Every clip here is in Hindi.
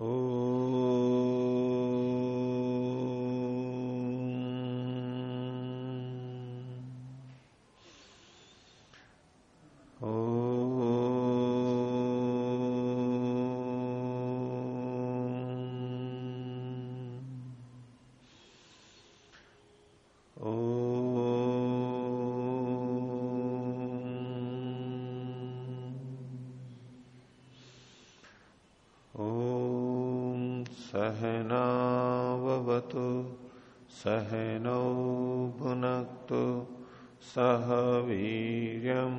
Oh. सहनावतु सहनौ भुनक्तु सह वीर्यं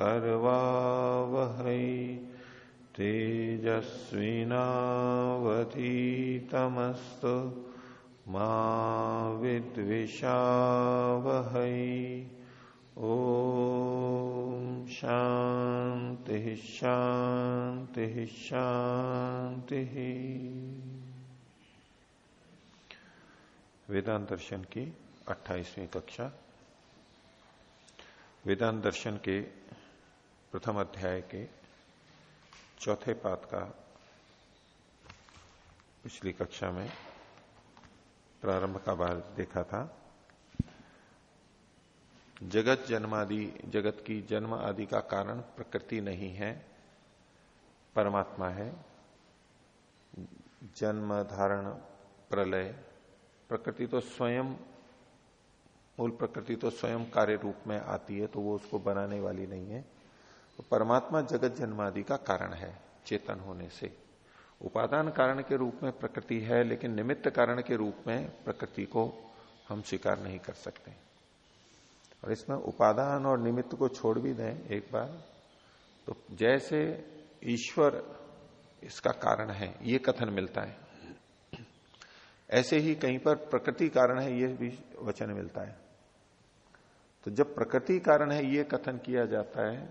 कर्वावहै तेजस्विनावधीतमस्तु मा विद्विषावहै। ओ शांति शांति शांति वेदांत दर्शन की 28वीं कक्षा। वेदांत दर्शन के प्रथम अध्याय के चौथे पात का पिछली कक्षा में प्रारंभ का बार देखा था। जगत जन्मादि, जगत की जन्म आदि का कारण प्रकृति नहीं है, परमात्मा है। जन्म धारण, प्रलय प्रकृति तो स्वयं, मूल प्रकृति तो स्वयं कार्य रूप में आती है तो वो उसको बनाने वाली नहीं है। तो परमात्मा जगत जन्मादि का कारण है, चेतन होने से। उपादान कारण के रूप में प्रकृति है, लेकिन निमित्त कारण के रूप में प्रकृति को हम स्वीकार नहीं कर सकते। और इसमें उपादान और निमित्त को छोड़ भी दें एक बार। तो जैसे ईश्वर इसका कारण है, ये कथन मिलता है। ऐसे ही कहीं पर प्रकृति कारण है, ये भी वचन मिलता है। तो जब प्रकृति कारण है, ये कथन किया जाता है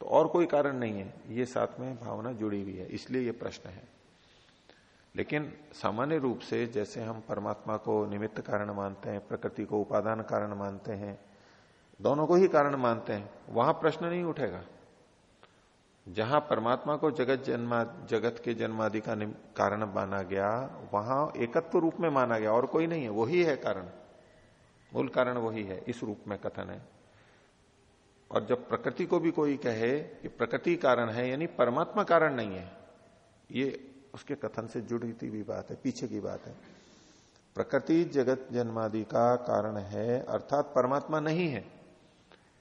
तो और कोई कारण नहीं है। ये साथ में भावना जुड़ी हुई है, इसलिए ये प्रश्न है। लेकिन सामान्य रूप से जैसे हम परमात्मा को निमित्त कारण मानते हैं, प्रकृति को उपादान कारण मानते हैं, दोनों को ही कारण मानते हैं, वहाँ प्रश्न नहीं उठेगा। जहाँ परमात्मा को जगत जन्मा, जगत के जन्मादि का कारण माना गया, वहाँ एकत्व रूप में माना गया, और कोई नहीं है, वही है कारण। मूल कारण वही है, इस रूप में कथन है। और जब प्रकृति को भी कोई कहे कि प्रकृति कारण है, यानी परमात्मा कारण नहीं है, ये उसके कथन से जुड़ी हुई बात है, पीछे की बात है। प्रकृति जगत जन्मादि का कारण है, अर्थात परमात्मा नहीं है।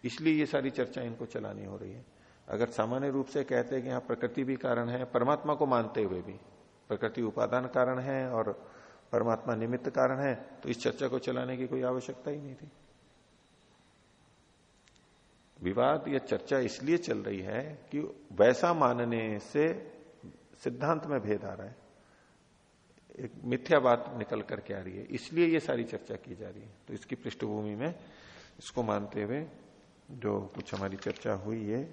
इसलिए ये सारी चर्चा इनको चलानी हो रही है। अगर सामान्य रूप से कहते हैं कि यहाँ प्रकृति भी कारण है, परमात्मा को मानते हुए भी। प्रकृति उपादान कारण है और परमात्मा निमित्त कारण है तो इस चर्चा को चलाने की कोई आवश्यकता ही नहीं थी। विवाद या चर्चा इसलिए चल रही है कि वैसा मानने से सिद्धांत में भेद आ रहा है। एक मिथ्या बात निकल करके आ रही है, इसलिए ये सारी चर्चा की जा रही है। तो इसकी पृष्ठभूमि में इसको मानते हुए जो कुछ हमारी चर्चा हुई है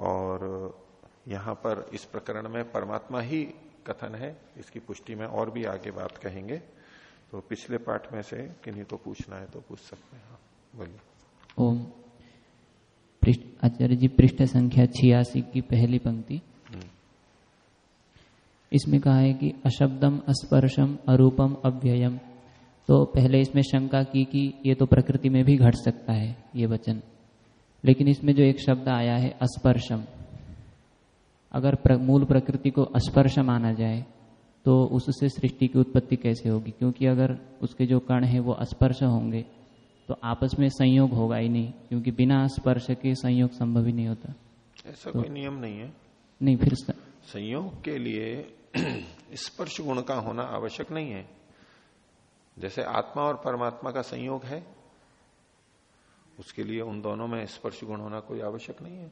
और यहाँ पर इस प्रकरण में परमात्मा ही कथन है इसकी पुष्टि में और भी आगे बात कहेंगे। तो पिछले पाठ में से किन्हीं को पूछना है तो पूछ सकते हैं। हाँ, बोलिए। ओम। आचार्य जी पृष्ठ संख्या छियासी की पहली पंक्ति। हम्म। इसमें कहा है कि अशब्दम अस्पर्शम अरूपम अव्ययम। तो पहले इसमें शंका की कि ये तो प्रकृति में भी घट सकता है ये वचन। लेकिन इसमें जो एक शब्द आया है अस्पर्शम। अगर प्र, मूल प्रकृति को स्पर्श माना जाए तो उससे सृष्टि की उत्पत्ति कैसे होगी? क्योंकि अगर उसके जो कण है वो स्पर्श होंगे तो आपस में संयोग होगा ही नहीं क्योंकि बिना स्पर्श के संयोग संभव ही नहीं होता। ऐसा तो, कोई नियम नहीं है। नहीं फिर संयोग के लिए स्पर्श गुण का होना आवश्यक नहीं है। जैसे आत्मा और परमात्मा का संयोग है उसके लिए उन दोनों में स्पर्श गुण होना कोई आवश्यक नहीं है।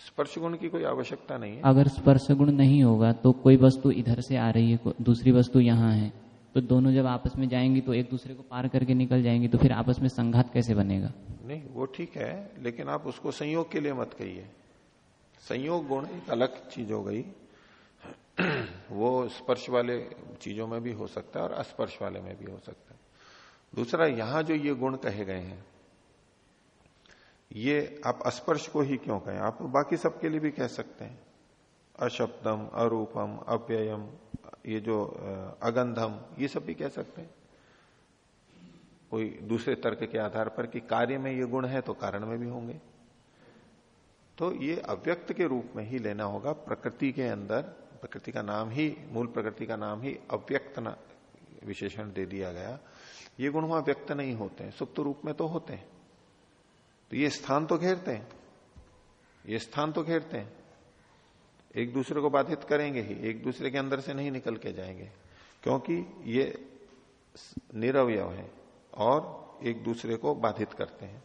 स्पर्श गुण की कोई आवश्यकता नहीं है। अगर स्पर्श गुण नहीं होगा तो कोई वस्तु इधर से आ रही है दूसरी वस्तु यहाँ है। तो दोनों जब आपस में जाएँगी तो एक दूसरे को पार करके निकल जाएँगी तो फिर आपस में संघात कैसे बनेगा? नहीं वो ठीक है लेकिन आप उसको संयोग के लिए मत कहिए। संयोग गुण एक अलग चीज़ हो गई। वो स्पर्श वाले चीज़ों में भी हो सकता है और अस्पर्श वाले में भी हो सकता है। दूसरा, यहाँ जो ये गुण कहे गए हैं, ये आप स्पर्श को ही क्यों कहें? आप बाकी सबके लिए भी कह सकते हैं। अशब्दम, अरूपम, अव्ययम, ये जो अगंधम, ये सब भी कह सकते हैं। कोई दूसरे तर्क के आधार पर कि कार्य में ये गुण है तो कारण में भी होंगे। तो ये अव्यक्त के रूप में ही लेना होगा। प्रकृति के अंदर, प्रकृति का नाम ही, मूल प्रकृति का नाम ही अव्यक्त विशेषण दे दिया गया। ये गुण वहाँ व्यक्त नहीं होते हैं सुप्त रूप में तो होते हैं। तो ये स्थान तो घेरते हैं ये स्थान तो घेरते हैं। एक दूसरे को बाधित करेंगे ही एक दूसरे के अंदर से नहीं निकल के जाएँगे क्योंकि ये निरवय है और एक दूसरे को बाधित करते हैं।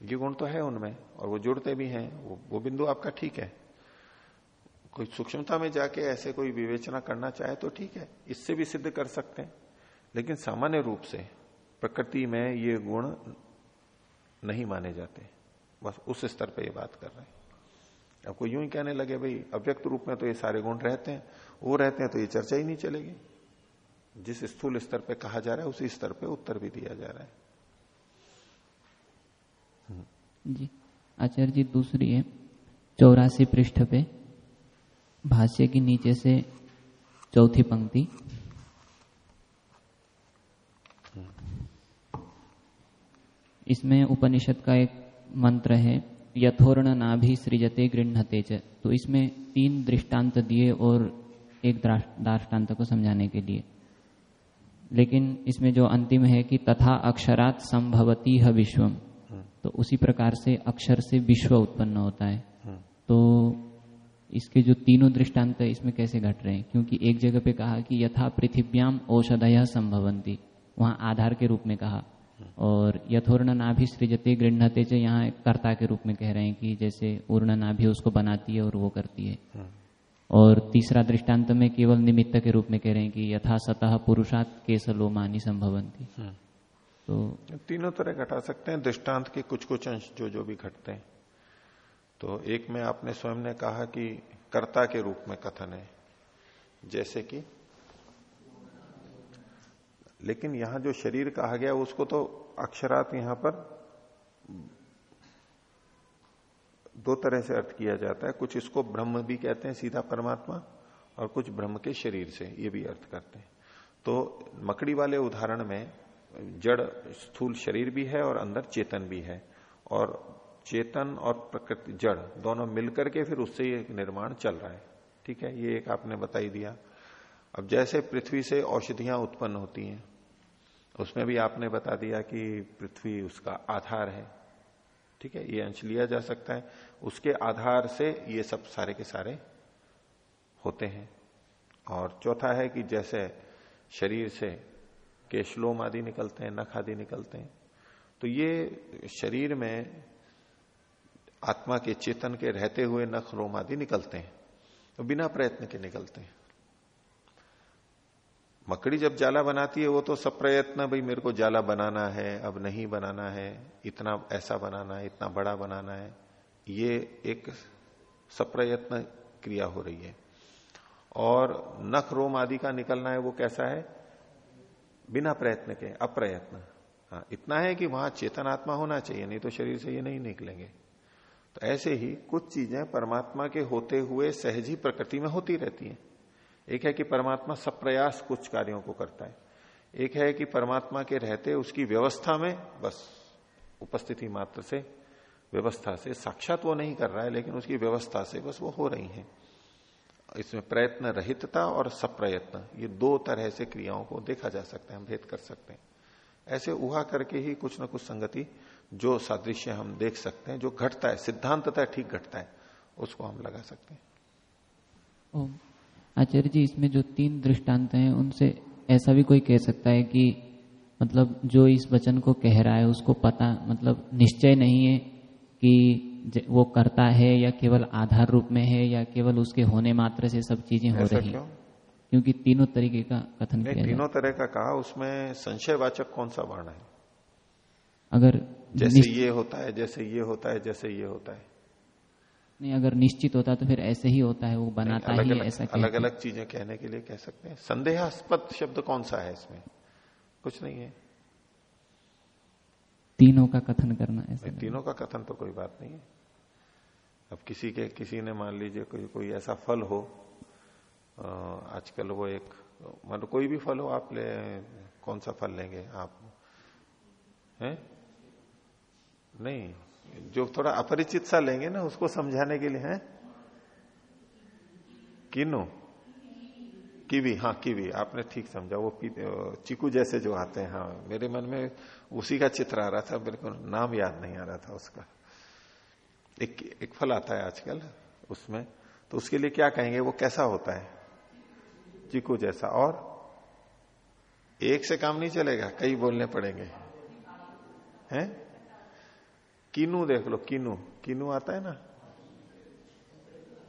ये गुण तो है उनमें और वो जुड़ते भी हैं वो, वो बिंदु आपका ठीक है। कोई सूक्ष्मता में जाके ऐसे कोई विवेचना करना चाहे तो ठीक है इससे भी सिद्ध कर सकते हैं। लेकिन सामान्य रूप से प्रकृति में ये गुण नहीं माने जाते। बस उस स्तर पे ये बात कर रहे हैं। कोई यूँ ही कहने लगे, भाई, अव्यक्त रूप में तो ये सारे गुण रहते हैं, वो रहते हैं तो ये चर्चा ही नहीं चलेगी। जिस स्थूल स्तर पे कहा जा रहा है, उसी स्तर पे उत्तर भी दिया जा रहा है। जी। आचार्य जी, दूसरी है, चौरासी पृष्ठ पे, भाष्य के नीचे से चौथी पंक्ति। इसमें उपनिषद का एक मंत्र है यथोर्ण नाभि सृजते गृहते च। तो इसमें तीन दृष्टांत दिए और एक दृष्टांत को समझाने के लिए। लेकिन इसमें जो अंतिम है कि तथा अक्षरात संभवती है विश्वम तो उसी प्रकार से अक्षर से विश्व उत्पन्न होता है। तो इसके जो तीनों दृष्टांत है इसमें कैसे घट रहे हैं? क्योंकि एक जगह पे कहा कि यथा पृथिव्याम औषधय संभवंती वहाँ आधार के रूप में कहा। और यथोर्ण नाभि सृजते गृहते जो यहाँ कर्ता के रूप में कह रहे हैं कि जैसे उर्ण नाभि उसको बनाती है और वो करती है। और तीसरा दृष्टांत में केवल निमित्त के रूप में कह रहे हैं कि यथा सतह पुरुषात केस लोमानी संभवंती तो तीनों तरह घटा सकते हैं दृष्टांत के कुछ कुछ अंश जो जो भी घटते हैं। तो एक में आपने स्वयं ने कहा कि कर्ता के रूप में कथन है जैसे कि लेकिन यहाँ जो शरीर कहा गया, उसको तो अक्षरात यहाँ पर दो तरह से अर्थ किया जाता है। कुछ इसको ब्रह्म भी कहते हैं, सीधा परमात्मा, और कुछ ब्रह्म के शरीर से ये भी अर्थ करते हैं। तो मकड़ी वाले उदाहरण में जड़ स्थूल शरीर भी है और अंदर चेतन भी है। और चेतन और प्रकृति, जड़ दोनों मिलकर के फिर उससे ये निर्माण चल रहा है। ठीक है? ये एक आपने बताई दिया। अब जैसे पृथ्वी से औषधियाँ उत्पन्न होती हैं उसमें भी आपने बता दिया कि पृथ्वी उसका आधार है। ठीक है? ये अंश लिया जा सकता है। उसके आधार से ये सब सारे के सारे होते हैं। और चौथा है कि जैसे शरीर से केशलोम आदि निकलते हैं, नख आदि निकलते हैं तो ये शरीर में आत्मा के चेतन के रहते हुए नख रोम आदि निकलते हैं। तो बिना प्रयत्न के निकलते हैं। मकड़ी जब जाला बनाती है, वो तो सब प्रयत्न, भाई मेरे को जाला बनाना है, अब नहीं बनाना है, इतना ऐसा बनाना है, इतना बड़ा बनाना है। ये एक सप्रयत्न क्रिया हो रही है। और नख रोम आदि का निकलना है, वो कैसा है? बिना प्रयत्न के, अप्रयत्न। हाँ इतना है कि वहाँ चेतनात्मा होना चाहिए, नहीं तो शरीर से ये नहीं निकलेंगे। तो ऐसे ही कुछ चीज़ें परमात्मा के होते हुए सहज ही प्रकृति में होती रहती हैं। एक है कि परमात्मा सब प्रयास कुछ कार्यों को करता है। एक है कि परमात्मा के रहते उसकी व्यवस्था में बस उपस्थिति मात्र से, व्यवस्था से। साक्षात वो नहीं कर रहा है, लेकिन उसकी व्यवस्था से बस वो हो रही है। इसमें प्रयत्न रहितता और सप्रयत्न, ये दो तरह से क्रियाओं को देखा जा सकता है, हम भेद कर सकते हैं। ऐसे उहा करके ही कुछ ना कुछ संगति जो सादृश्य हम देख सकते हैं, जो घटता है, सिद्धांतता ठीक घटता है, उसको हम लगा सकते हैं। आचार्य जी इसमें जो तीन दृष्टांत हैं उनसे ऐसा भी कोई कह सकता है कि मतलब जो इस वचन को कह रहा है उसको पता मतलब निश्चय नहीं है कि वो करता है या केवल आधार रूप में है या केवल उसके होने मात्र से सब चीज़ें हो रही क्यों? क्योंकि तीनों तरीके का कथन किया तीनों तरह का कहा उसमें संशयवाचक कौन सा वर्ण है? अगर जैसे ये होता है जैसे ये होता है जैसे ये होता है। नहीं अगर निश्चित होता तो फिर ऐसे ही होता है वो बनाता अलग ही अलग, ऐसा अलग अलग चीज़ें कहने के लिए कह सकते हैं। संदेहास्पद शब्द कौन सा है इसमें? कुछ नहीं है। तीनों का कथन करना ऐसा तीनों का कथन तो कोई बात नहीं है। अब किसी के किसी ने मान लीजिए कोई कोई ऐसा फल हो आजकल वो एक मतलब कोई भी फल हो आप ले कौन सा फल लेंगे आप? हैं? नहीं। जो थोड़ा अपरिचित सा लेंगे ना, उसको समझाने के लिए, है? किनो कीवी हाँ कीवी, आपने ठीक समझा, वो चीकू जैसे जो आते हैं हाँ मेरे मन में उसी का चित्र आ रहा था, मेरे को नाम याद नहीं आ रहा था उसका। एक एक फल आता है आजकल उसमें तो उसके लिए क्या कहेंगे, वो कैसा होता है? चीकू जैसा, और? एक से काम नहीं चलेगा, कई बोलने पड़ेंगे। हैं? कीनू देख लो, कीनू। कीनू आता है ना?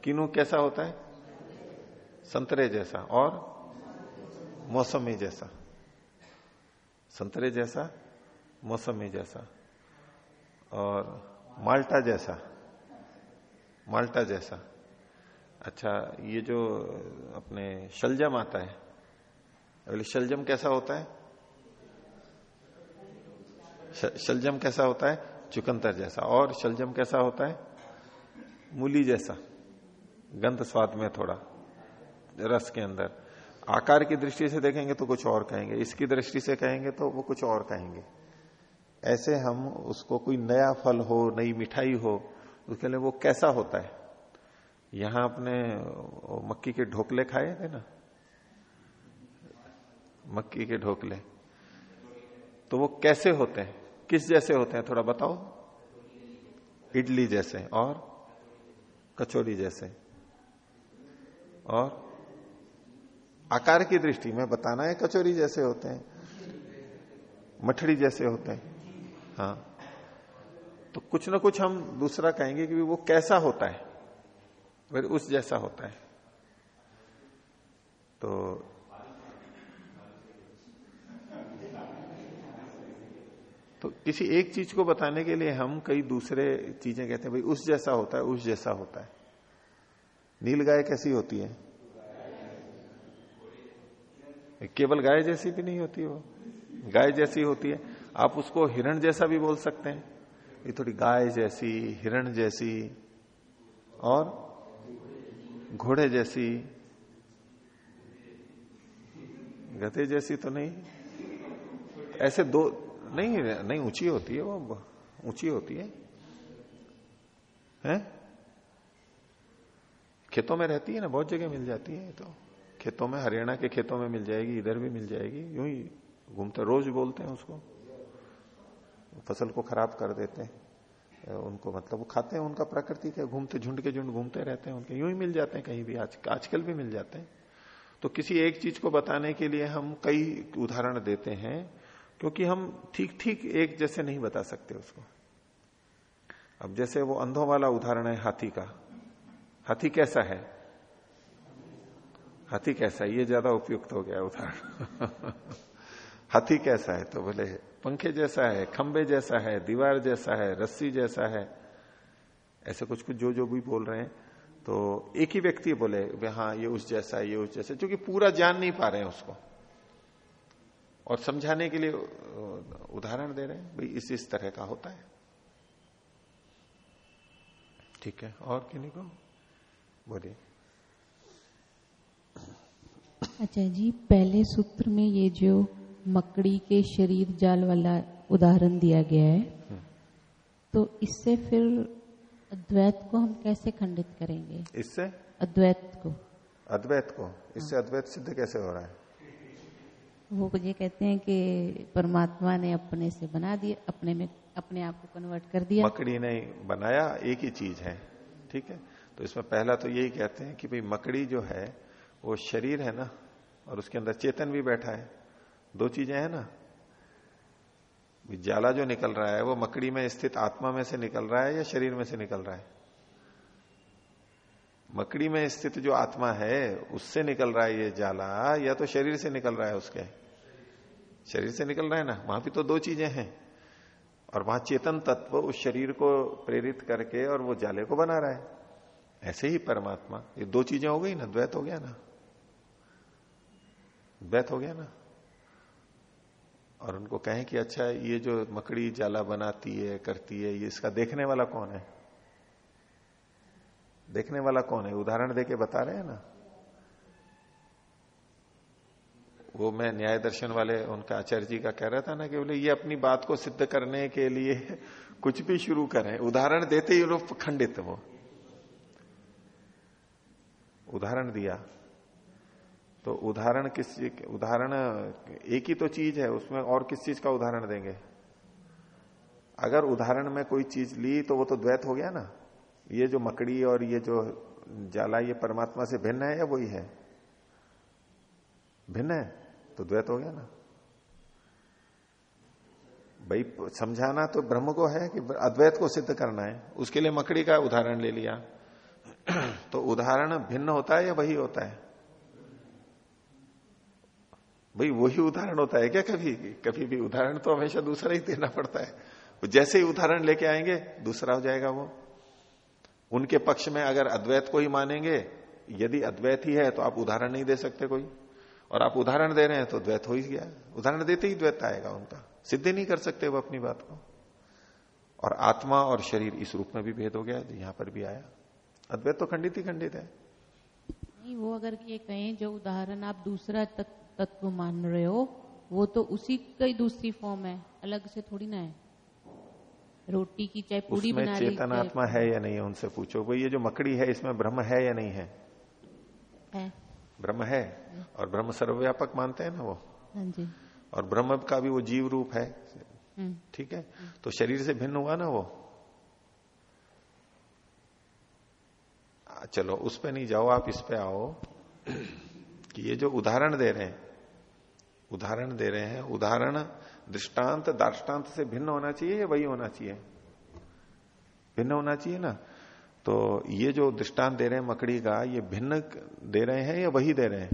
कीनू कैसा होता है? संतरे जैसा और मौसमी जैसा। संतरे जैसा, मौसमी जैसा और माल्टा जैसा माल्टा जैसा। अच्छा ये जो अपने शलजम आता है, अगले शलजम कैसा होता है? शलजम कैसा होता है? चुकंतर जैसा। और शलजम कैसा होता है? मूली जैसा। गंध स्वाद में थोड़ा, रस के अंदर। आकार की दृष्टि से देखेंगे तो कुछ और कहेंगे। इसकी दृष्टि से कहेंगे तो वो कुछ और कहेंगे। ऐसे हम उसको कोई नया फल हो, नई मिठाई हो, उसके लिए वो कैसा होता है? यहाँ अपने मक्की के ढोकले खाए थे ना? मक्की के ढोकले। तो वो कैसे होते हैं? किस जैसे होते हैं? थोड़ा बताओ। इडली जैसे और कचौड़ी जैसे और आकार की दृष्टि में बताना है कचौरी जैसे होते हैं, मठड़ी जैसे होते हैं। हाँ। तो कुछ ना कुछ हम दूसरा कहेंगे कि वो कैसा होता है, फिर उस जैसा होता है। तो तो किसी एक चीज़ को बताने के लिए हम कई दूसरे चीज़ें कहते हैं, भाई, उस जैसा होता है, उस जैसा होता है। नील गाय कैसी होती है? केवल गाय जैसी भी नहीं होती वो। गाय जैसी होती है। आप उसको हिरण जैसा भी बोल सकते हैं। ये थोड़ी गाय जैसी, हिरण जैसी, और घोड़े जैसी। गधे जैसी तो नहीं। ऐसे दो नहीं नहीं, ऊँची होती है वो ऊँची होती है। हैं? खेतों में रहती है ना, बहुत जगह मिल जाती है तो। खेतों में, हरियाणा के खेतों में मिल जाएगी, इधर भी मिल जाएगी। यूँ ही घूमते, रोज बोलते हैं उसको। फ़सल को खराब कर देते हैं। उनको मतलब वो खाते हैं उनका प्रकृति के, घूमते, झुंड के झुंड घूमते रहते हैं उनके। यूँ ही मिल जाते हैं कहीं भी आज, आजकल भी मिल जाते हैं। तो किसी एक चीज़ को बताने के लिए हम कई उदाहरण देते हैं। क्योंकि हम ठीक ठीक एक जैसे नहीं बता सकते उसको। अब जैसे वो अंधों वाला उदाहरण है हाथी का। हाथी कैसा है? हाथी कैसा है? ये ज़्यादा उपयुक्त हो गया उदाहरण। हाथी कैसा है? तो बोले, पंखे जैसा है, खंबे जैसा है, दीवार जैसा है, रस्सी जैसा है। ऐसे कुछ कुछ जो जो भी बोल रहे हैं तो एक ही व्यक्ति बोले हाँ ये उस जैसा है, ये उस जैसा क्योंकि पूरा जान नहीं पा रहे हैं उसको। और समझाने के लिए उदाहरण दे रहे हैं भाई इस इस तरह का होता है। ठीक है और किन्हीं को? बोलिए। अच्छा जी पहले सूत्र में ये जो मकड़ी के शरीर जाल वाला उदाहरण दिया गया है हम्म। तो इससे फिर अद्वैत को हम कैसे खंडित करेंगे? इससे? अद्वैत को। अद्वैत को। इससे हाँ। अद्वैत सिद्ध कैसे हो रहा है? वो ये कहते हैं कि परमात्मा ने अपने से बना दिया, अपने में, अपने आप को कन्वर्ट कर दिया। मकड़ी ने बनाया, एक ही चीज़ है, ठीक है? तो इसमें पहला तो यही कहते हैं कि भाई मकड़ी जो है, वो शरीर है ना, और उसके अंदर चेतन भी बैठा है। दो चीज़ें हैं ना। जाला जो निकल रहा है, वो मकड़ी में स्थित आत्मा में से निकल रहा है या शरीर में से निकल रहा है? मकड़ी में स्थित जो आत्मा है, उससे निकल रहा है ये जाला, या तो शरीर से निकल रहा है उसके? शरीर से निकल रहा है ना? वहाँ भी तो दो चीज़ें हैं। और वहाँ चेतन तत्व उस शरीर को प्रेरित करके और वो जाले को बना रहा है। ऐसे ही परमात्मा। ये दो चीज़ें हो गई ना? द्वैत हो गया ना? द्वैत हो गया ना? और उनको कहें कि अच्छा ये जो मकड़ी जाला बनाती है, करती है, ये इसका देखने वाला कौन है? देखने वाला कौन है? उदाहरण देके बता रहे हैं ना? वो मैं न्याय दर्शन वाले, उनका आचार्य जी का कह रहा था ना कि बोले, ये अपनी बात को सिद्ध करने के लिए कुछ भी शुरू करें। उदाहरण देते ही लोग खंडित वो उदाहरण दिया। तो उदाहरण किस उदाहरण एक ही तो चीज़ है, उसमें और किस चीज़ का उदाहरण देंगे? अगर उदाहरण में कोई चीज़ ली तो वो तो द्वैत हो गया ना? ये जो मकड़ी और ये जो जाला ये परमात्मा से भिन्न है या वही है? भिन्न है? तो द्वैत हो गया ना। भाई, समझाना तो ब्रह्म को है कि अद्वैत को सिद्ध करना है। उसके लिए मकड़ी का उदाहरण ले लिया। तो उदाहरण भिन्न होता है या वही होता है? भाई, वही उदाहरण होता है क्या कभी? कभी भी उदाहरण तो हमेशा दूसरा ही देना पड़ता है। जैसे ही उदाहरण लेके आएँगे, दूसरा हो जाएगा वो। उनके पक्ष में अगर अद्वैत को ही मानेंगे, यदि अद्वैत ही है तो आप उदाहरण नहीं दे सकते कोई। और आप उदाहरण दे रहे हैं तो द्वैत हो ही गया। उदाहरण देते ही द्वैत आएगा उनका। सिद्ध नहीं कर सकते वो अपनी बात को। और आत्मा और शरीर इस रूप में भी भेद हो गया, यहाँ पर भी आया। अद्वैत तो खंडित ही खंडित है। नहीं, वो अगर ये कहें, जो उदाहरण आप दूसरा तत्व मान रहे हो, वो तो उसी का ही दूसरी फॉर्म है। अलग से थोड़ी ना है। रोटी की चाहे पूरी बना चेतन आत्मा है या नहीं है उनसे पूछो। भाई ये जो मकड़ी है इसमें ब्रह्म है या नहीं है, है। ब्रह्म है और ब्रह्म सर्वव्यापक मानते हैं ना वो? हाँ जी। और ब्रह्म का भी वो जीव रूप है। हम्म। ठीक है? तो शरीर से भिन्न हुआ ना वो? चलो उस पे नहीं जाओ आप इस पे आओ कि ये जो उदाहरण दे रहे हैं उदाहरण दे रहे हैं उदाहरण दृष्टांत दार्टान्त से भिन्न होना चाहिए या वही होना चाहिए? भिन्न होना चाहिए ना? तो ये जो दृष्टांत दे रहे हैं मकड़ी का ये भिन्न दे रहे हैं या वही दे रहे हैं?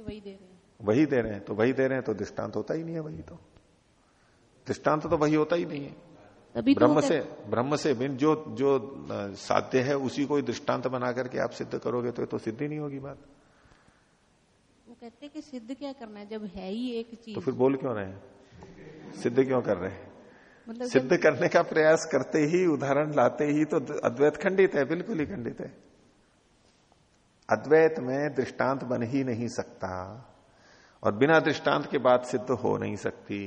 वही दे रहे हैं वही दे रहे हैं तो वही दे रहे हैं तो दृष्टांत होता ही नहीं है वही तो। दृष्टांत तो वही होता ही नहीं है। तभी तो ब्रह्म से ब्रह्म से भिन्न जो जो साध्य है उसी को दृष्टांत बना करके आप सिद्ध करोगे तो तो सिद्ध नहीं होगी बात। कहते हैं कि सिद्ध क्या करना है? जब है ही एक चीज़। तो फिर बोल क्यों रहे हैं? सिद्ध क्यों कर रहे हैं? मतलब सिद्ध करने का प्रयास करते ही उदाहरण लाते ही तो अद्वैत खंडित है बिल्कुल ही खंडित है। अद्वैत में दृष्टांत बन ही नहीं सकता और बिना दृष्टांत के बाद सिद्ध हो नहीं सकती।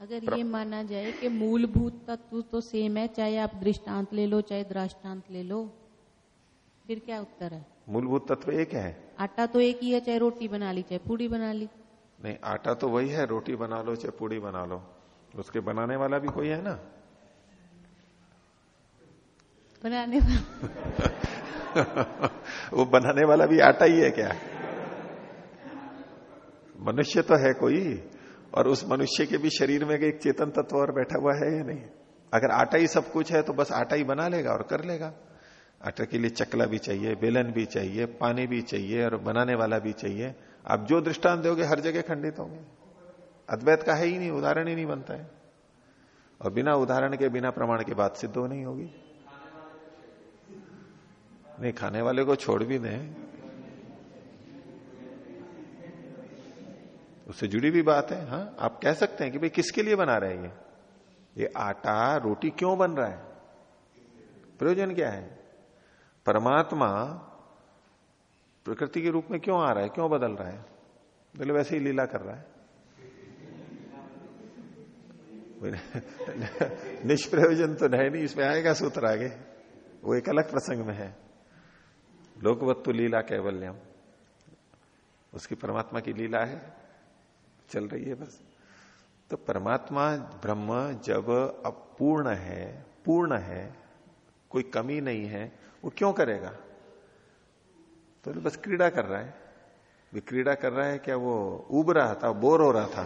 अगर ये माना जाए कि मूलभूत तत्व तो सेम है चाहे आप दृष्टांत ले लो चाहे दृष्टांत ले लो फिर क्या उत्तर है? मूलभूत तत्व एक है। आटा तो एक ही है चाहे रोटी बना ली चाहे पूड़ी बना ली। नहीं आटा तो वही है रोटी बना लो चाहे पूड़ी बना लो। उसके बनाने वाला भी कोई है ना? बनाने वाला? वो बनाने वाला भी आटा ही है क्या? मनुष्य तो है कोई और उस मनुष्य के भी शरीर में एक चेतन तत्व और बैठा हुआ है या नहीं? अगर आटा ही सब कुछ है तो बस आटा ही बना लेगा और कर लेगा। आटा के लिए चकला भी चाहिए, बेलन भी चाहिए, पानी भी चाहिए और बनाने वाला भी चाहिए। आप जो दृष्टांत दोगे, हर जगह खंडित होंगे। अद्वैत का है ही नहीं, उदाहरण ही नहीं बनता है। और बिना उदाहरण के, बिना प्रमाण के बात सिद्ध हो नहीं होगी। नहीं, खाने वाले को छोड़ भी दें। उससे जुड़ी भी बात है हाँ? आप कह सकते हैं कि भाई, किसके लिए बना रहे हैं ये? ये आटा, रोटी क्यों बन रहा है? प्रयोजन क्या है? परमात्मा प्रकृति के रूप में क्यों आ रहा है? क्यों बदल रहा है? बोले वैसे ही लीला कर रहा है। निष्प्रयोजन तो है नहीं, इसमें आएगा सूत्र आगे। वो एक अलग प्रसंग में है। लोकवत्तु लीला कैवल्यम। उसकी परमात्मा की लीला है, चल रही है बस। तो परमात्मा ब्रह्म जब अपूर्ण है, पूर्ण है, कोई कमी नहीं है वो क्यों करेगा? तो बस क्रीड़ा कर रहा है। क्रीड़ा कर रहा है क्या? वो उब रहा था, बोर हो रहा था।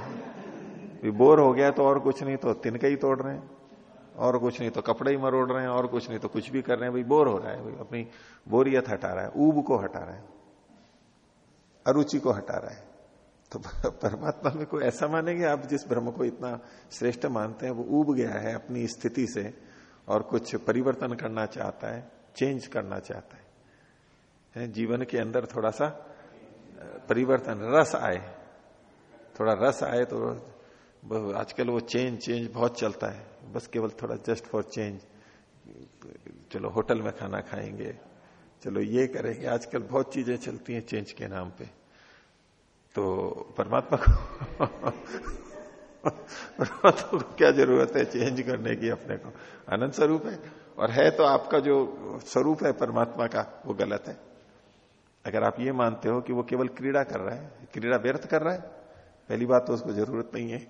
भी बोर हो गया तो और कुछ नहीं तो तिनके ही तोड़ रहे हैं। और कुछ नहीं तो कपड़े ही मरोड़ रहे हैं, और कुछ नहीं तो कुछ भी कर रहे हैं। भाई, बोर हो रहा है, भाई, अपनी बोरियत हटा रहा है ऊब को हटा रहा है, अरुचि को हटा रहा है। तो परमात्मा में कोई ऐसा मानेंगे आप जिस ब्रह्म को इतना श्रेष्ठ मानते हैं, वो उब गया है अपनी स्थिति से और कुछ परिवर्तन करना चाहता है। चेंज करना चाहता है। जीवन के अंदर थोड़ा सा परिवर्तन, रस आए। थोड़ा रस आए तो आजकल वो चेंज चेंज बहुत चलता है। बस केवल थोड़ा जस्ट फॉर चेंज। चलो, होटल में खाना खाएँगे। चलो, ये करेंगे। आजकल बहुत चीज़ें चलती हैं चेंज के नाम पे। तो परमात्मा को परमात्मा को क्या ज़रूरत है चेंज करने की अपने को? आनंद स्वरूप है। और है तो आपका जो स्वरूप है परमात्मा का, वो गलत है। अगर आप ये मानते हो कि वो केवल क्रीड़ा कर रहा है, क्रीड़ा व्यर्थ कर रहा है, पहली बात तो उसको ज़रूरत नहीं है।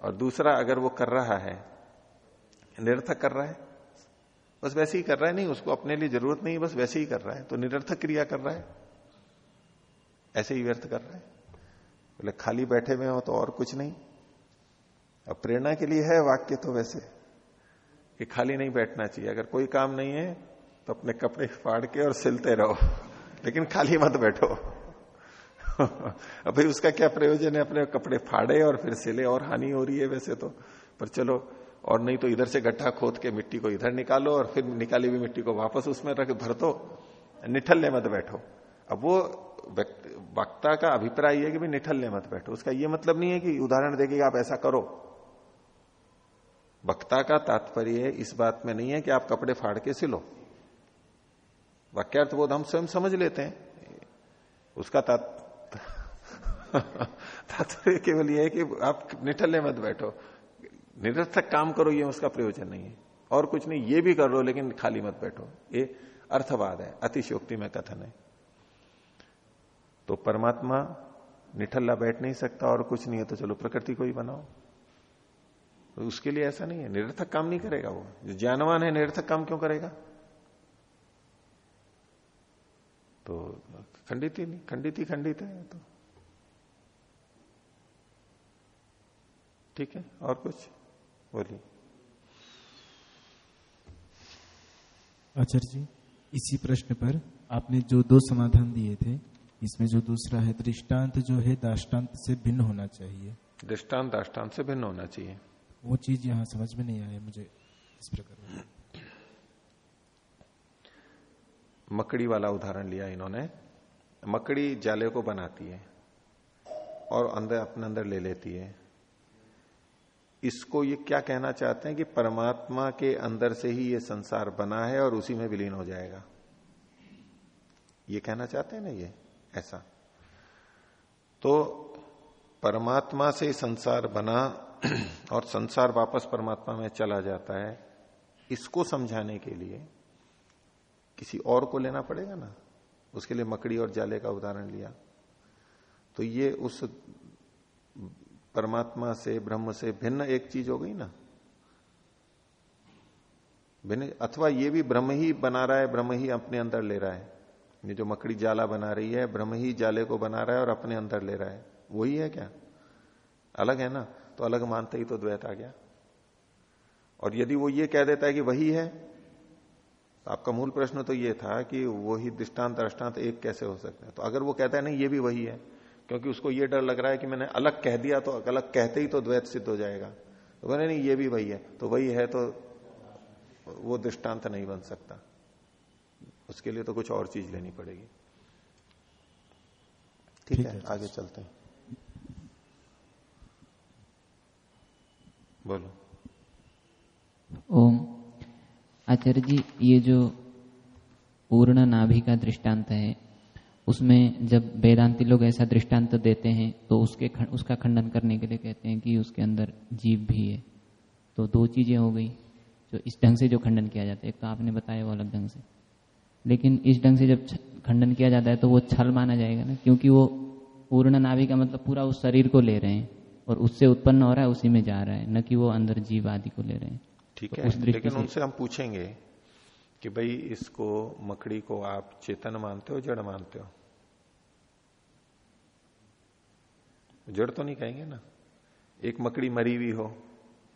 और दूसरा, अगर वो कर रहा है, निरर्थक कर रहा है, बस वैसे ही कर रहा है, नहीं, उसको अपने लिए ज़रूरत नहीं बस वैसे ही कर रहा है तो निरर्थक क्रिया कर रहा है। ऐसे ही व्यर्थ कर रहा है। बोले, खाली बैठे हुए हो तो और कुछ नहीं। अब प्रेरणा के लिए है वाक्य तो वैसे। कि खाली नहीं बैठना चाहिए। अगर कोई काम नहीं है तो अपने कपड़े फाड़ के और सिलते रहो। लेकिन खाली मत बैठो। अब भाई उसका क्या प्रयोजन है? अपने कपड़े फाड़े और फिर सिले, और हानि हो रही है वैसे तो। पर चलो, और नहीं तो इधर से गड्ढा खोद के मिट्टी को इधर निकालो और फिर निकाली हुई मिट्टी को वापस उसमें रख, भर दो। निठल्ले मत बैठो। अब वो वक्ता का अभिप्राय है कि भाई निठल्ले मत बैठो। उसका ये मतलब नहीं है कि उदाहरण देगी आप ऐसा करो। वक्ता का तात्पर्य इस बात में नहीं है कि आप कपड़े फाड़ के सिलो वाक्यार्थ बोध हम स्वयं समझ लेते हैं। उसका तात्पर्य केवल यह है कि आप निठल्ले मत बैठो। निरर्थक काम करो, ये उसका प्रयोजन नहीं है। और कुछ नहीं, ये भी कर लो, लेकिन खाली मत बैठो। ये अर्थवाद है अतिशोक्ति में कथन है। तो परमात्मा निठल्ला बैठ नहीं सकता और कुछ नहीं है तो चलो प्रकृति को ही बनाओ। तो उसके लिए ऐसा नहीं है। निरर्थक काम नहीं करेगा वो। जो ज्ञानवान है निरर्थक काम क्यों करेगा? तो खंडित ही नहीं। खंडित ही खंडित है तो। ठीक है और कुछ? बोलिए। आचार्य जी इसी प्रश्न पर आपने जो दो समाधान दिए थे इसमें जो दूसरा है दृष्टांत जो है दाष्टान्त से भिन्न होना चाहिए। दृष्टांत दाष्टान्त से भिन्न होना चाहिए। वो चीज़ यहाँ समझ में नहीं आया मुझे इस प्रकार मकड़ी वाला उदाहरण लिया इन्होंने। मकड़ी जाले को बनाती है और अंदर अपने अंदर ले लेती है। इसको ये क्या कहना चाहते हैं कि परमात्मा के अंदर से ही ये संसार बना है और उसी में विलीन हो जाएगा? ये कहना चाहते हैं ना ये? ऐसा। तो परमात्मा से संसार बना और संसार वापस परमात्मा में चला जाता है, इसको समझाने के लिए किसी और को लेना पड़ेगा ना? उसके लिए मकड़ी और जाले का उदाहरण लिया। तो ये उस परमात्मा से, ब्रह्म से भिन्न एक चीज़ हो गई ना? भिन्न, अथवा ये भी ब्रह्म ही बना रहा है, ब्रह्म ही अपने अंदर ले रहा है। ये जो मकड़ी जाला बना रही है, ब्रह्म ही जाले को बना रहा है और अपने अंदर ले रहा है। वही है क्या? अलग है ना? तो अलग मानते ही तो द्वैत आ गया। और यदि वो ये कह देता है कि वही है तो आपका मूल प्रश्न तो ये था कि वही दृष्टांत अष्टांत एक कैसे हो सकते हैं? तो अगर वो कहता है नहीं ये भी वही है क्योंकि उसको ये डर लग रहा है कि मैंने अलग कह दिया तो अलग कहते ही तो द्वैत सिद्ध हो जाएगा। तो बोले नहीं ये भी वही है। तो वही है तो वो दृष्टांत नहीं बन सकता। उसके लिए तो कुछ और चीज़ लेनी पड़ेगी। ठीक है। आगे चलते हैं। बोलो। ओम। आचार्य जी ये जो पूर्ण नाभि का दृष्टांत है उसमें जब वेदांति लोग ऐसा दृष्टांत देते हैं तो उसके खंड, उसका खंडन करने के लिए कहते हैं कि उसके अंदर जीव भी है। तो दो चीज़ें हो गई जो इस ढंग से जो खंडन किया जाता है। एक तो आपने बताया वो अलग ढंग से। लेकिन इस ढंग से जब खंडन किया जाता है तो वो छल माना जाएगा ना क्योंकि वो पूर्ण नाभि का मतलब पूरा उस शरीर को ले रहे हैं। और उससे उत्पन्न हो रहा है उसी में जा रहा है। न कि वो अंदर जीव आदि को ले रहे हैं। ठीक तो है लेकिन उनसे हम पूछेंगे कि भाई इसको मकड़ी को आप चेतन मानते हो जड़ मानते हो? जड़ तो नहीं कहेंगे ना। एक मकड़ी मरी हुई हो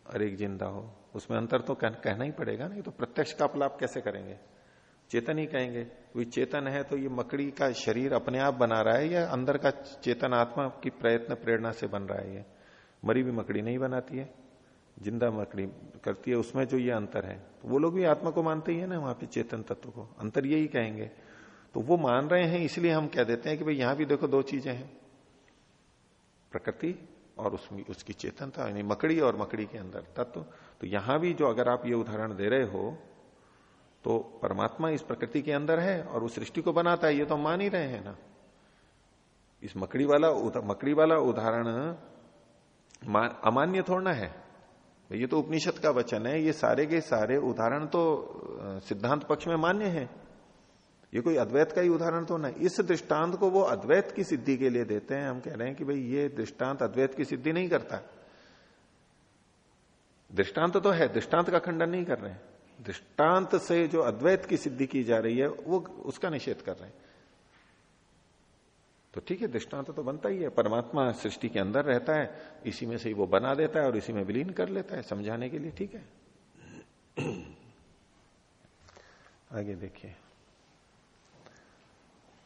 और एक ज़िंदा हो उसमें अंतर तो कहना ही पड़ेगा नहीं तो प्रत्यक्ष का अपलाप कैसे करेंगे? चेतन ही कहेंगे कोई चेतन है तो ये मकड़ी का शरीर अपने आप बना रहा है या अंदर का चेतन आत्मा की प्रयत्न प्रेरणा से बन रहा है ये? मरी भी मकड़ी नहीं बनाती है, ज़िंदा मकड़ी करती है, उसमें जो ये अंतर है तो वो लोग भी आत्मा को मानते ही है ना वहाँ पे चेतन तत्व को। अंतर यही कहेंगे। तो वो मान रहे हैं, इसलिए हम कह देते हैं कि भाई यहाँ भी देखो दो चीज़ें हैं। प्रकृति और उसमें उसकी चेतनता, यानी मकड़ी और मकड़ी के अंदर तत्व। तो यहाँ भी जो अगर आप ये उदाहरण दे रहे हो तो परमात्मा इस प्रकृति के अंदर है और उस सृष्टि को बनाता है, ये तो हम मान ही रहे हैं ना। इस मकड़ी वाला मकड़ी वाला उदाहरण अमान्य थोड़ा है। ये तो उपनिषद का वचन है, ये सारे के सारे उदाहरण तो सिद्धांत पक्ष में मान्य है। ये कोई अद्वैत का ही उदाहरण तो नहीं इस दृष्टांत को वो अद्वैत की सिद्धि के लिए देते हैं। हम कह रहे हैं कि भाई, ये दृष्टांत अद्वैत की सिद्धि नहीं करता। दृष्टांत तो है, दृष्टांत का खंडन नहीं कर रहे हैं। दृष्टांत से जो अद्वैत की सिद्धि की जा रही है, वो उसका निषेध कर रहे हैं। तो ठीक है, दृष्टांत तो बनता ही है। परमात्मा सृष्टि के अंदर रहता है, इसी में से ही वो बना देता है और इसी में विलीन कर लेता है। समझाने के लिए ठीक है। आगे देखिए।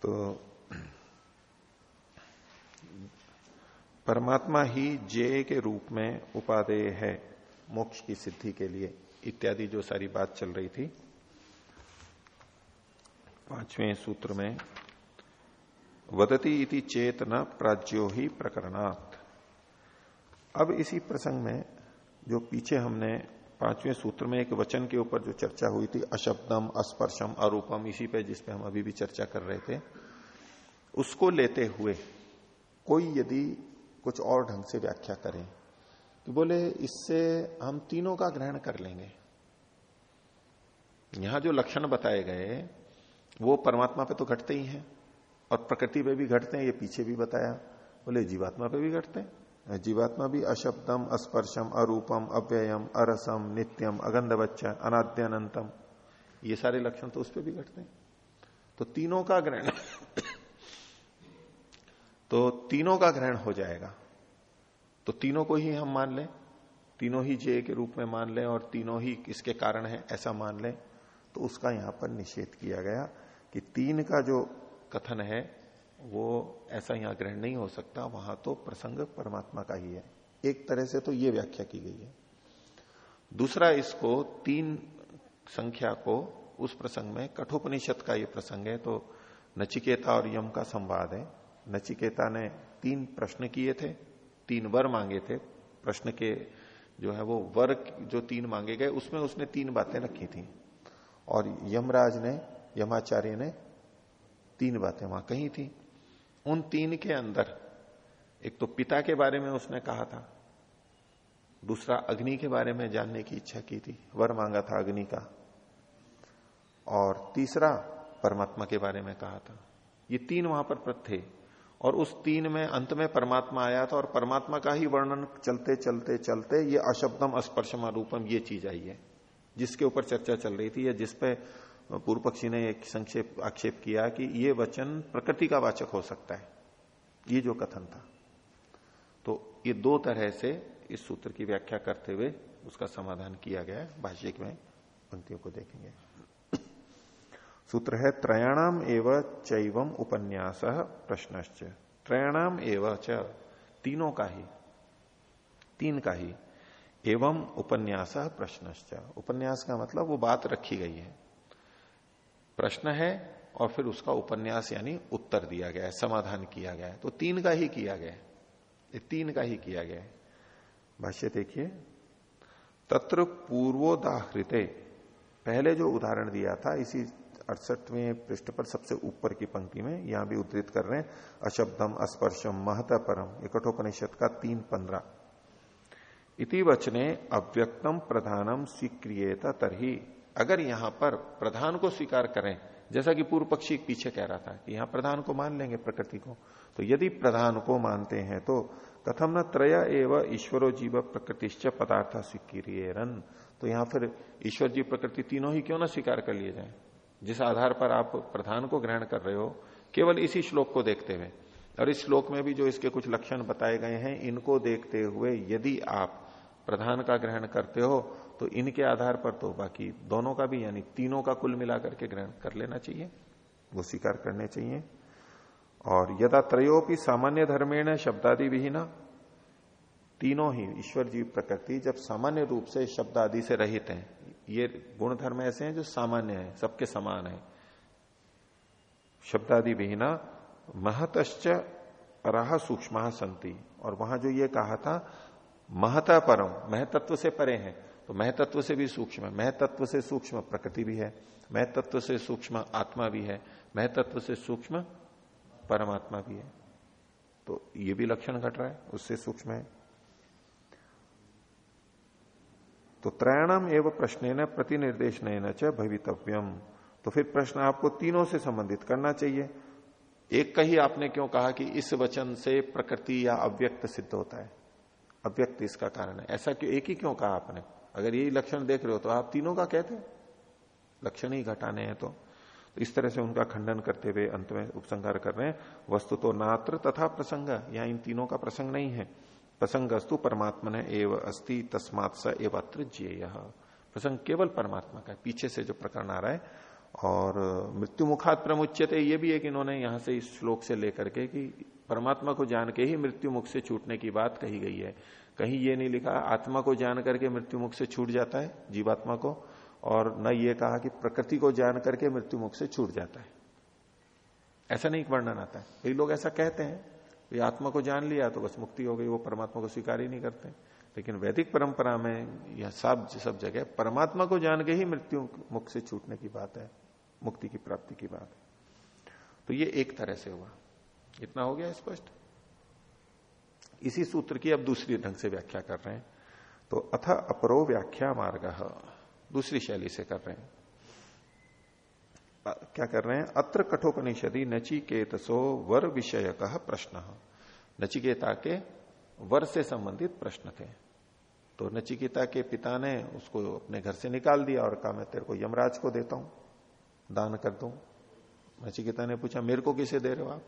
तो परमात्मा ही जे के रूप में उपादेय है, मोक्ष की सिद्धि के लिए, इत्यादि जो सारी बात चल रही थी। पाँचवें सूत्र में वदती इति चेतना प्राज्यो ही प्रकरणात्। अब इसी प्रसंग में जो पीछे हमने पाँचवें सूत्र में एक वचन के ऊपर जो चर्चा हुई थी, अशब्दम, अस्पर्शम, अरूपम, इसी पे जिसपे हम अभी भी चर्चा कर रहे थे, उसको लेते हुए कोई यदि कुछ और ढंग से व्याख्या करें तो बोले, इससे हम तीनों का ग्रहण कर लेंगे। यहाँ जो लक्षण बताए गए, वो परमात्मा पे तो घटते ही हैं। और प्रकृति पे भी घटते हैं, ये पीछे भी बताया। बोले, जीवात्मा पे भी घटते हैं। जीवात्मा भी अशब्दम, अस्पर्शम, अरूपम, अव्ययम, अरसम, नित्यम अगंध बच्चा अनाद्यनंतम। ये सारे लक्षण तो उस पर भी घटते हैं। तो तीनों का ग्रहण तो तीनों का ग्रहण हो जाएगा। तो तीनों को ही हम मान लें। तीनों ही जे के रूप में मान लें और तीनों ही इसके कारण है, ऐसा मान लें। तो उसका यहाँ पर निषेध किया गया कि तीन का जो कथन है, वो ऐसा यहाँ ग्रहण नहीं हो सकता, वहाँ तो प्रसंग परमात्मा का ही है। एक तरह से तो ये व्याख्या की गई है। दूसरा, इसको तीन संख्या को उस प्रसंग में, कठोपनिषद का ये प्रसंग है तो नचिकेता और यम का संवाद है। नचिकेता ने तीन प्रश्न किए थे, तीन वर मांगे थे। प्रश्न के जो है वो वर जो तीन मांगे गए, उसमें उसने तीन बातें रखी थी। और यमराज ने, यमाचार्य ने तीन बातें वहाँ कही थी। उन तीन के अंदर, एक तो पिता के बारे में उसने कहा था, दूसरा अग्नि के बारे में जानने की इच्छा की थी, वर मांगा था अग्नि का, और तीसरा परमात्मा के बारे में कहा था। ये तीन वहाँ पर थे, और उस तीन में अंत में परमात्मा आया था, और परमात्मा का ही वर्णन चलते चलते चलते ये अशब्दम स्पर्शम रूपम ये चीज़ आई है, जिसके ऊपर चर्चा चल रही थी या जिसपे पूर्व पक्षी ने एक संक्षेप, आक्षेप किया कि ये वचन प्रकृति का वाचक हो सकता है। ये जो कथन था। तो ये दो तरह से इस सूत्र की व्याख्या करते हुए उसका समाधान किया गया है। भाष्य में पंक्तियों को देखेंगे। सूत्र है, त्रयाणाम एवं चैवम उपन्यास प्रश्नश्च। त्रयाणाम एवं च तीनों का ही, तीन का ही एवं उपन्यास प्रश्नश्च। उपन्यास का मतलब वो बात रखी गई है। प्रश्न है और फिर उसका उपन्यास यानी उत्तर दिया गया है, समाधान किया गया है। तो तीन का ही किया गया है। तीन का ही किया गया है। भाष्य देखिए। तत्र पूर्वोदाहृत। पहले जो उदाहरण दिया था, इसी अड़सठवें पृष्ठ पर सबसे ऊपर की पंक्ति में, यहाँ भी उद्धृत कर रहे हैं, अशब्दम, अस्पर्शम महत परम ये कठोपनिषद का तीन पंद्रह। इति वचने अव्यक्तम प्रधानम स्वीक्रियता तरही। अगर यहाँ पर प्रधान को स्वीकार करें, जैसा कि पूर्व पक्षी पीछे कह रहा था कि यहाँ प्रधान को मान लेंगे प्रकृति को तो यदि प्रधान को मानते हैं तो कथम न त्रय एवं ईश्वरो जीव प्रकृतिश्च पदार्थ स्वीक्रियन तो यहाँ फिर ईश्वर जीव प्रकृति तीनों ही क्यों ना स्वीकार कर लिए जाए? जिस आधार पर आप प्रधान को ग्रहण कर रहे हो, केवल इसी श्लोक को देखते हुए। और इस श्लोक में भी जो इसके कुछ लक्षण बताए गए हैं, इनको देखते हुए यदि आप प्रधान का ग्रहण करते हो तो इनके आधार पर तो बाकी दोनों का भी, यानी तीनों का कुल मिलाकर के ग्रहण कर लेना चाहिए, वो स्वीकार करने चाहिए। और यदा त्रयोपि सामान्य धर्मेण शब्दादि विहीना, तीनों ही ईश्वर जीव प्रकृति जब सामान्य रूप से शब्द आदि से रहित हैं, ये गुण धर्म ऐसे हैं जो सामान्य है, सबके समान है। शब्दादि विहीना, महतश्च पराह सूक्ष्म संति। और वहाँ जो ये कहा था, महता परम, महतत्व से परे हैं तो महतत्व से भी सूक्ष्म महतत्व से सूक्ष्म प्रकृति भी है। महतत्व से सूक्ष्म आत्मा भी है। महतत्व से सूक्ष्म परमात्मा भी है। तो ये भी लक्षण घट रहा है, उससे सूक्ष्म है। तो त्रयाणाम एवं प्रश्न न प्रतिनिर्देश न च भवितव्यम। तो फिर प्रश्न आपको तीनों से संबंधित करना चाहिए। एक का ही आपने क्यों कहा कि इस वचन से प्रकृति या अव्यक्त सिद्ध होता है? अव्यक्त इसका कारण है। ऐसा क्यों एक ही क्यों कहा आपने? अगर यही लक्षण देख रहे हो तो आप तीनों का कहते लक्षण ही घटाने हैं तो। तो इस तरह से उनका खंडन करते हुए अंत में उपसंहार कर रहे हैं। वस्तु तो नात्र तथा प्रसंग यहाँ इन तीनों का प्रसंग नहीं है। प्रसंग अस्तु परमात्मा ने एव अस्ति, तस्मात स एव अत्र प्रसंग केवल परमात्मा का है। पीछे से जो प्रकरण आ रहा है, और मृत्यु मुखात प्रमुच्यते, ये भी है कि इन्होंने यहाँ से इस श्लोक से लेकर के कि परमात्मा को जान के ही मृत्यु मुख से छूटने की बात कही गई है। कहीं ये नहीं लिखा, आत्मा को जान करके मृत्यु मुख से छूट जाता है, जीवात्मा को, और न ये कहा कि प्रकृति को जान करके मृत्यु मुख से छूट जाता है। ऐसा नहीं वर्णन आता है। कई लोग ऐसा कहते हैं, ये आत्मा को जान लिया तो बस मुक्ति हो गई, वो परमात्मा को स्वीकार ही नहीं करते। लेकिन वैदिक परंपरा में यह सब सब जगह परमात्मा को जान के ही मृत्यु मुख से छूटने की बात है, मुक्ति की प्राप्ति की बात है। तो ये एक तरह से हुआ। इतना हो गया स्पष्ट? इसी सूत्र की अब दूसरी ढंग से व्याख्या कर रहे हैं। तो अथ अपरो व्याख्या मार्ग, दूसरी शैली से कर रहे हैं। क्या कर रहे हैं? अत्र कठोपनिषदि नचिकेतसो वर विषय का प्रश्न। नचिकेता के वर से संबंधित प्रश्न थे। तो नचिकेता के पिता ने उसको अपने घर से निकाल दिया और कहा, मैं तेरे को यमराज को देता हूँ, दान कर दू। नचिकेता ने पूछा, मेरे को किसे दे रहे हो आप?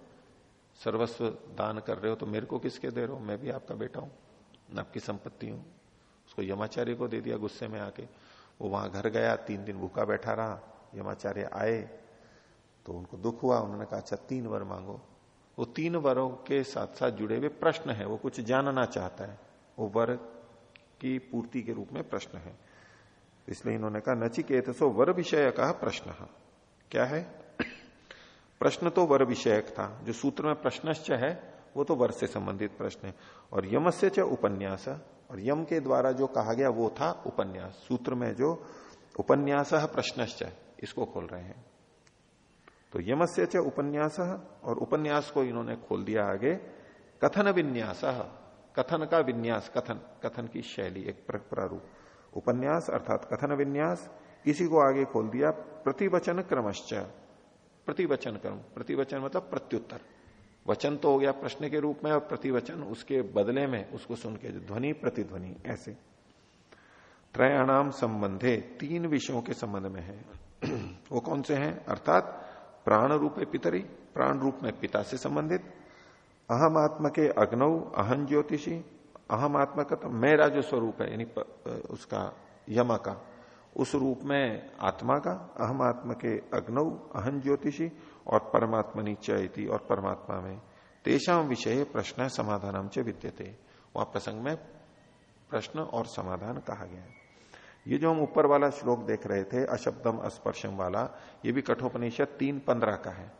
सर्वस्व दान कर रहे हो तो मेरे को किसके दे रहे हो? मैं भी आपका बेटा हूँ आपकी संपत्ति हूँ। उसको यमाचार्य को दे दिया गुस्से में आके। वो वहाँ घर गया, तीन दिन भूखा बैठा रहा, यमाचार्य आए तो उनको दुख हुआ, उन्होंने कहा अच्छा तीन वर मांगो। वो तीन वरों के साथ साथ जुड़े हुए प्रश्न है, वो कुछ जानना चाहता है। वो वर की पूर्ति के रूप में प्रश्न है। इसलिए इन्होंने कहा नचिकेत सो वर विषय का प्रश्न। क्या है? प्रश्न तो वर विषयक था। जो सूत्र में प्रश्नश्च है, वो तो वर से संबंधित प्रश्न है। और यमस्य च उपन्यास, और यम के द्वारा जो कहा गया, वो था उपन्यास। सूत्र में जो उपन्यास प्रश्नश्च इसको खोल रहे हैं। तो यमस्य च उपन्यास, और उपन्यास को इन्होंने खोल दिया आगे। कथन विन्यास, कथन का विन्यास, कथन कथन की शैली, एक प्रारूप। उपन्यास अर्थात कथन विन्यास, इसी को आगे खोल दिया। प्रतिवचन क्रमश्च। प्रतिवचन क्रम प्रतिवचन मतलब प्रत्युत्तर। वचन तो हो गया प्रश्न के रूप में और प्रतिवचन उसके बदले में उसको सुन के ध्वनि प्रतिध्वनि, ऐसे। त्रयाणाम संबंधे तीन विषयों के संबंध में है। वो कौन से हैं? अर्थात प्राण रूप पितरी, प्राण रूप में पिता से संबंधित। अहम आत्मा के अग्नौ अहम ज्योतिषी, अहम आत्मा का तो मेरा जो स्वरूप है, यानी उसका यमा का। उस रूप में आत्मा का, अहम आत्मा के अग्नौ अहम ज्योतिषी, और परमात्मा चयती और परमात्मा में तेषाम विषय प्रश्न समाधान च विद्यते। वहाँ प्रसंग में प्रश्न और समाधान कहा गया है। ये जो हम ऊपर वाला श्लोक देख रहे थे, अशब्दम अस्पर्शम वाला, ये भी कठोपनिषद तीन पंद्रह का है।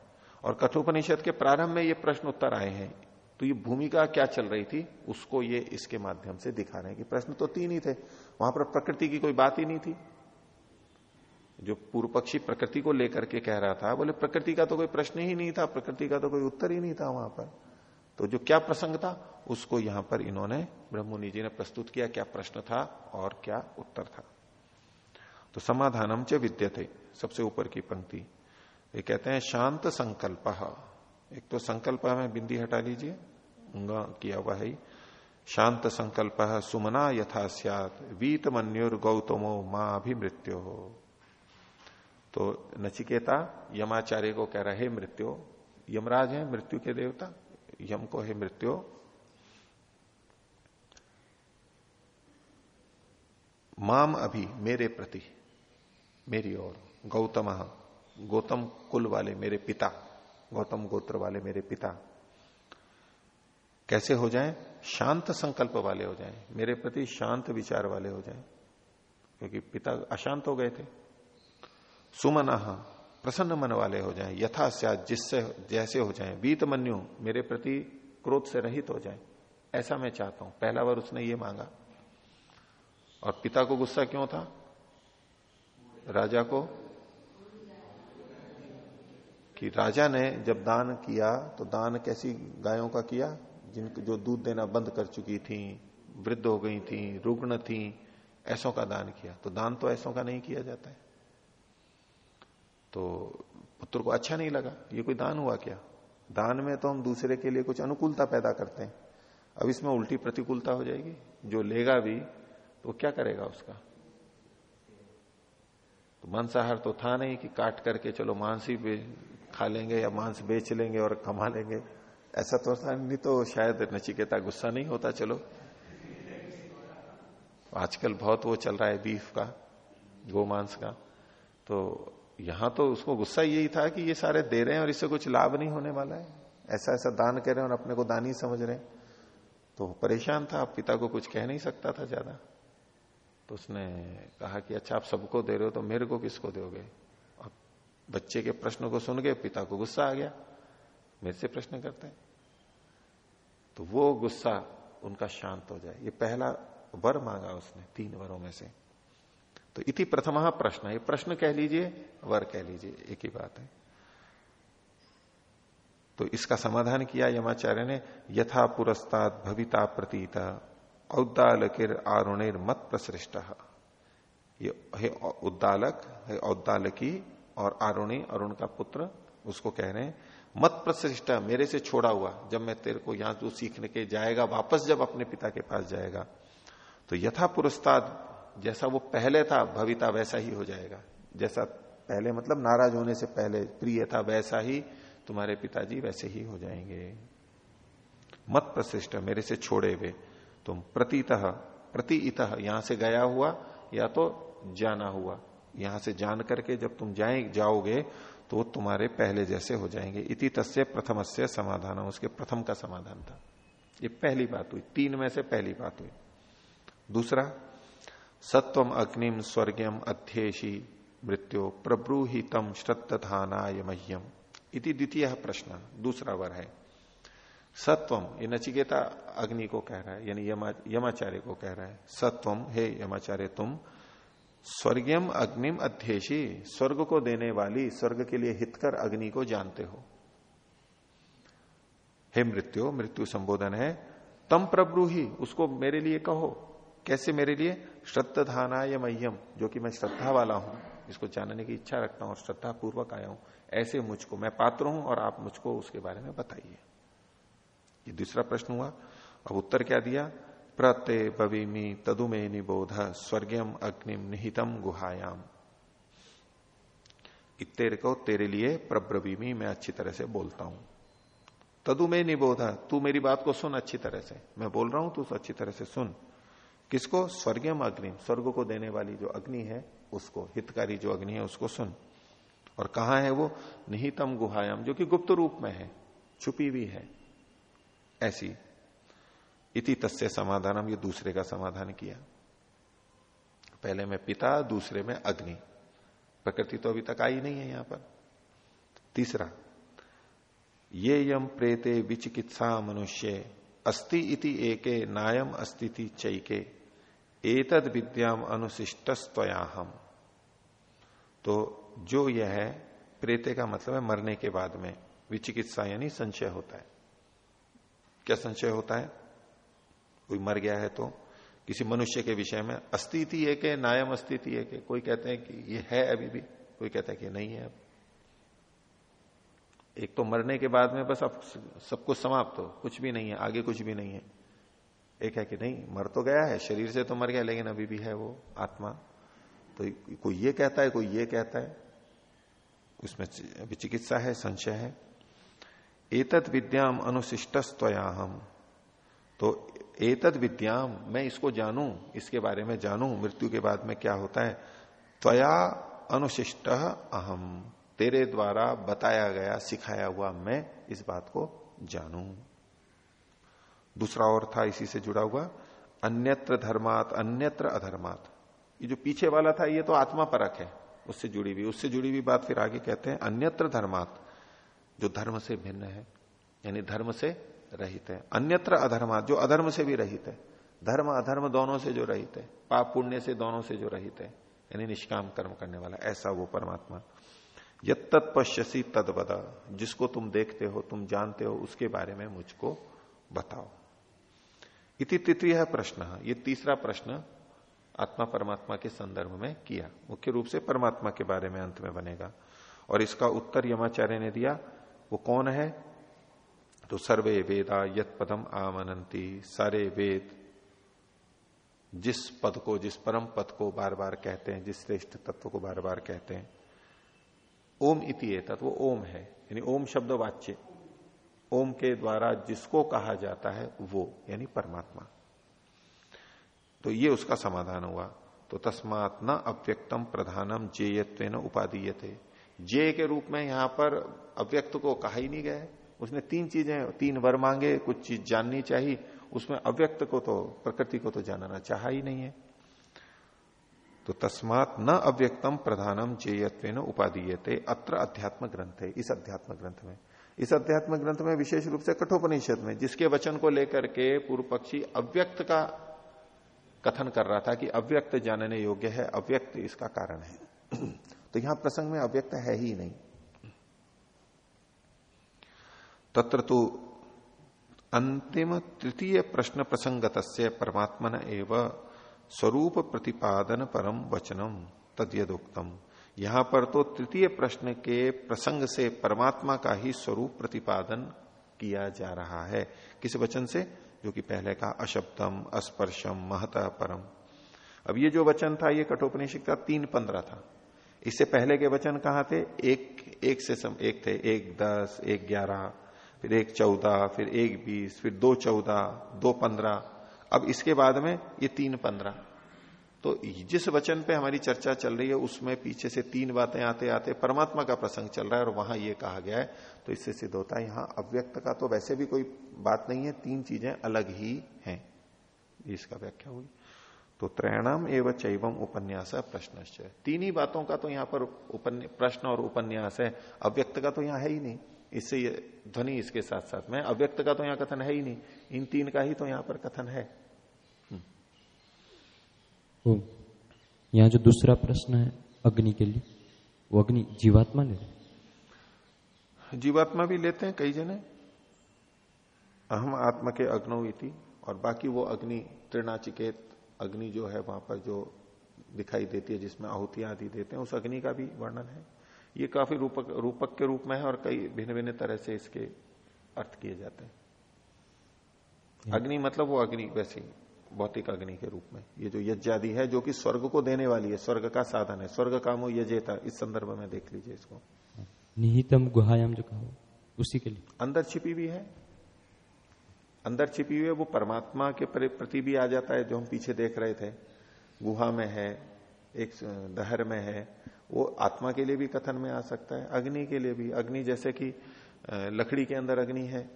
और कठोपनिषद के प्रारंभ में ये प्रश्न उत्तर आए हैं। तो ये भूमिका क्या चल रही थी, उसको ये इसके माध्यम से दिखा रहे हैं कि प्रश्न तो तीन ही थे। वहाँ पर प्रकृति की कोई बात ही नहीं थी। जो पूर्व पक्षी प्रकृति को लेकर के कह रहा था, बोले, प्रकृति का तो कोई प्रश्न ही नहीं था, प्रकृति का तो कोई उत्तर ही नहीं था वहाँ पर। तो जो क्या प्रसंग था, उसको यहाँ पर इन्होंने ब्रह्मनि जी ने प्रस्तुत किया, क्या प्रश्न था और क्या उत्तर था। तो समाधानम च विद्य थे सबसे ऊपर की पंक्ति। ये कहते हैं, शांत संकल्प। एक तो संकल्प में बिंदी हटा लीजिए किया हुआ है शांत संकल्प, सुमना यथा सियात वीत मन्युर गौतमो माँ अभिमृत्यो हो तो नचिकेता यमाचार्य को कह रहे मृत्यु, यमराज है, मृत्यु के देवता, यम को है मृत्यु. माम अभी मेरे प्रति, मेरी ओर, गौतम गौतम कुल वाले मेरे पिता, गौतम गोत्र वाले मेरे पिता, कैसे हो जाएँ? शांत संकल्प वाले हो जाएँ, मेरे प्रति शांत विचार वाले हो जाएँ, क्योंकि पिता अशांत हो गए थे। सुमना प्रसन्न मन वाले हो जाएँ, यथा जिससे जैसे हो जाएँ। वीत मन्यु, मेरे प्रति क्रोध से रहित हो जाएँ। ऐसा मैं चाहता हूँ। पहला बार उसने ये मांगा। और पिता को गुस्सा क्यों था? राजा को? कि राजा ने जब दान किया तो दान कैसी गायों का किया? जिनको, जो दूध देना बंद कर चुकी थी, वृद्ध हो गई थी, रुग्ण थी, ऐसों का दान किया। तो दान तो ऐसों का नहीं किया जाता है। तो पुत्र को अच्छा नहीं लगा, ये कोई दान हुआ क्या? दान में तो हम दूसरे के लिए कुछ अनुकूलता पैदा करते हैं। अब इसमें उल्टी प्रतिकूलता हो जाएगी, जो लेगा भी तो क्या करेगा उसका? तो मांसाहार तो था नहीं कि काट करके चलो मांस ही खा लेंगे या मांस बेच लेंगे और कमा लेंगे। ऐसा तो था नहीं तो शायद नचिकेता गुस्सा नहीं होता, चलो। आजकल बहुत वो चल रहा है बीफ का गोमांस का। तो यहाँ तो उसको गुस्सा यही था कि ये सारे दे रहे हैं और इससे कुछ लाभ नहीं होने वाला है। ऐसा ऐसा दान कर रहे हैं और अपने को दान ही समझ रहे हैं। तो परेशान था पिता को कुछ कह नहीं सकता था ज़्यादा। तो उसने कहा कि अच्छा आप सबको दे रहे हो तो मेरे को किसको दोगे? अब बच्चे के प्रश्न को सुन के पिता को गुस्सा आ गया। मेरे से प्रश्न करते हैं। तो वो गुस्सा उनका शांत हो जाए। ये पहला वर मांगा उसने, तीन वरों में से। तो इति प्रथम प्रश्न। ये प्रश्न कह लीजिए, वर कह लीजिए, एक ही बात है। तो इसका समाधान किया यमाचार्य ने, यथा पुरस्ताद भविता प्रतीत, औद्दालकिर आरुणिर मत प्रसृष्ट। ये, हे उद्दालक, है औद्दालकी और आरुणी, अरुण का पुत्र, उसको कह रहे हैं, मत प्रसृष्ट, मेरे से छोड़ा हुआ, जब मैं तेरे को यहाँ तू सीखने के जाएगा, वापस जब अपने पिता के पास जाएगा। तो यथा पुरस्ताद जैसा वो पहले था, भविता वैसा ही हो जाएगा। जैसा पहले मतलब नाराज़ होने से पहले प्रिय था, वैसा ही तुम्हारे पिताजी वैसे ही हो जाएँगे। मत प्रशिष्ट, मेरे से छोड़े हुए। तुम प्रतीत प्रति इत यहाँ से गया हुआ या तो जाना हुआ। यहाँ से जान करके जब तुम जाए, जाओगे तो तुम्हारे पहले जैसे हो जाएँगे। इति तस्य प्रथम से समाधान उसके प्रथम का समाधान था। ये पहली बात हुई। तीन में से पहली बात हुई। दूसरा सत्वम अग्निम स्वर्गम अध्येशी मृत्यु प्रब्रूहितम श्रद्धानाय मह्यम। इति द्वितीय प्रश्न दूसरा वर है। सत्वम ये नचिकेता अग्नि को कह रहा है यानी यमा, यमाचार्य को कह रहा है सत्वम हे यमाचार्य तुम स्वर्गीयम अग्निम अध्येशी स्वर्ग को देने वाली स्वर्ग के लिए हितकर अग्नि को जानते हो। हे मृत्यु मृत्यु संबोधन है तम प्रब्रूही उसको मेरे लिए कहो। कैसे मेरे लिए? श्रद्धाना या मह्यम, जो कि मैं श्रद्धा वाला हूँ, इसको जानने की इच्छा रखता हूँ और श्रद्धा पूर्वक आया हूँ, ऐसे मुझको, मैं पात्र हूँ और आप मुझको उसके बारे में बताइए। ये दूसरा प्रश्न हुआ, अब उत्तर क्या दिया? प्रत्य बवीमी तदुमे निबोध स्वर्गम अग्निम निहितम गुहायाम। तेरे को तेरे लिए प्रब्रवीमी मैं अच्छी तरह से बोलता हूँ। तदु में निबोध, तू मेरी बात को सुन अच्छी तरह से। मैं बोल रहा हूँ, तू अच्छी तरह से सुन। किसको? स्वर्गम अग्नि स्वर्ग को देने वाली जो अग्नि है, उसको। हितकारी जो अग्नि है, उसको सुन। और कहा है वो? निहितम गुहायाम, जो कि गुप्त रूप में है। छुपी हुई है। ऐसी। इति तस्य समाधान ये दूसरे का समाधान किया। पहले में पिता, दूसरे में अग्नि। प्रकृति तो अभी तक आई नहीं है यहाँ पर। तीसरा, ये यम प्रेते विचिकित्सा मनुष्य, अस्ति इति एके नायम अस्तिति चैके। एतद विद्याम अनुशिष्ट हम तो जो यह है, प्रेते का मतलब है मरने के बाद में विचिकित्सा यानी संशय होता है। क्या संशय होता है? कोई मर गया है तो किसी मनुष्य के विषय में अस्तिति एक है, नायम अस्तिति एक है। कोई कहते हैं कि ये है अभी भी, कोई कहता है कि नहीं है अब। एक तो मरने के बाद में बस अब सब कुछ समाप्त हो, कुछ भी नहीं है, आगे कुछ भी नहीं है। एक है कि नहीं, मर तो गया है, शरीर से तो मर गया, लेकिन अभी भी है वो आत्मा। तो कोई ये कहता है, कोई ये कहता है। उसमें अभी चिकित्सा है, संशय है। एतद विद्याम अनुशिष्टस्तया हम तो एतद विद्याम मैं इसको जानूं, इसके बारे में जानूं, मृत्यु के बाद में क्या होता है? त्वया अनुशिष्ट अहम तेरे द्वारा बताया गया, सिखाया हुआ मैं इस बात को जानूं। दूसरा और था इसी से जुड़ा हुआ, अन्यत्र धर्मात, अन्यत्र अधर्मात। ये जो पीछे वाला था, ये तो आत्मा परक है, उससे जुड़ी हुई। उससे जुड़ी हुई बात फिर आगे कहते हैं, अन्यत्र धर्मात, जो धर्म से भिन्न है, यानी धर्म से रहित है। अन्यत्र अधर्मा जो अधर्म से भी रहित है। धर्म, अधर्म दोनों से जो रहित है। पाप पुण्य से दोनों से जो रहित है, यानी निष्काम कर्म करने वाला, ऐसा वो परमात्मा। यद तत्पश्यसी तदबदा जिसको तुम देखते हो, तुम जानते हो, उसके बारे में मुझको बताओ। इति तृतीय प्रश्न। ये तीसरा प्रश्न आत्मा परमात्मा के संदर्भ में किया। मुख्य रूप से परमात्मा के बारे में अंत में बनेगा। और इसका उत्तर यमाचार्य ने दिया, वो कौन है? तो सर्वे वेदा यत पदम आमनंती सारे वेद, जिस पद को, जिस परम पद को बार बार कहते हैं, जिस श्रेष्ठ तत्व को बार बार कहते हैं, ओम इति तत्व ओम है। यानी ओम शब्द वाच्य। ओम के द्वारा जिसको कहा जाता है, वो, यानी परमात्मा। तो ये उसका समाधान हुआ। तो तस्मात न अव्यक्तम प्रधानम जेयत्व न उपाधीय थे जे के रूप में यहाँ पर अव्यक्त को कहा ही नहीं गया उसने तीन चीज़ें, तीन वर मांगे, कुछ चीज़ जाननी चाहिए। उसमें अव्यक्त को तो प्रकृति को तो जानना चाह ही नहीं है। तो तस्मात न अव्यक्तम प्रधानम चेयत्व उपाधीयते अत्र अध्यात्म ग्रंथ है इस अध्यात्म ग्रंथ में। इस अध्यात्म ग्रंथ में विशेष रूप से कठोपनिषद में, जिसके वचन को लेकर के पूर्व पक्षी अव्यक्त का कथन कर रहा था कि अव्यक्त जानने योग्य है, अव्यक्त इसका कारण है। तो यहाँ प्रसंग में अव्यक्त है ही नहीं। तत्र तो अंतिम तृतीय प्रश्न प्रसंगत परमात्मन एवं स्वरूप प्रतिपादन परम वचनम तद्यदोक्तम। यहाँ पर तो तृतीय प्रश्न के प्रसंग से परमात्मा का ही स्वरूप प्रतिपादन किया जा रहा है। किस वचन से? जो कि पहले का अशब्दम अस्पर्शम महता परम अब ये जो वचन था ये कठोपनिषद का तीन पंद्रह था। इससे पहले के वचन कहा थे? एक एक से सम, एक थे एक दस एक ग्यारह फिर एक चौदह फिर एक बीस फिर दो चौदह दो पंद्रह। अब इसके बाद में ये तीन पंद्रह। तो जिस वचन पे हमारी चर्चा चल रही है, उसमें पीछे से तीन बातें आते आते परमात्मा का प्रसंग चल रहा है और वहाँ ये कहा गया है। तो इससे सिद्ध होता है, यहाँ अव्यक्त का तो वैसे भी कोई बात नहीं है, तीन चीज़ें अलग ही हैं। इसका व्याख्या हुई। तो त्रैणाम एवं चैवम उपन्यास प्रश्न तीन ही बातों का तो यहाँ पर प्रश्न और उपन्यास है। अव्यक्त का तो यहाँ है ही नहीं। इससे ध्वनि इसके साथ साथ में, अव्यक्त का तो यहाँ कथन है ही नहीं। इन तीन का ही तो यहाँ पर कथन है। यहाँ जो दूसरा प्रश्न है अग्नि के लिए वो अग्नि जीवात्मा ले जीवात्मा भी लेते हैं कई जने। अहम आत्मा के अग्नो इति और बाकी वो अग्नि त्रिनाचिकेत अग्नि जो है वहाँ पर जो दिखाई देती है जिसमें आहुतियाँ आदि देते हैं उस अग्नि का भी वर्णन है। ये काफ़ी रूपक रूपक के रूप में है और कई भिन्न भिन्न तरह से इसके अर्थ किए जाते हैं। अग्नि मतलब वो अग्नि वैसी भौतिक अग्नि के रूप में। ये जो यज्ञादि है जो कि स्वर्ग को देने वाली है स्वर्ग का साधन है। स्वर्ग कामो यजेता इस संदर्भ में देख लीजिए इसको। निहितम गुहायाम जो कहा उसी के लिए। अंदर छिपी भी है। अंदर छिपी हुई है वो परमात्मा के प्रति भी आ जाता है जो हम पीछे देख रहे थे। गुहा में है एक दहर में है वो आत्मा के लिए भी कथन में आ सकता है अग्नि के लिए भी। अग्नि जैसे कि लकड़ी के अंदर अग्नि है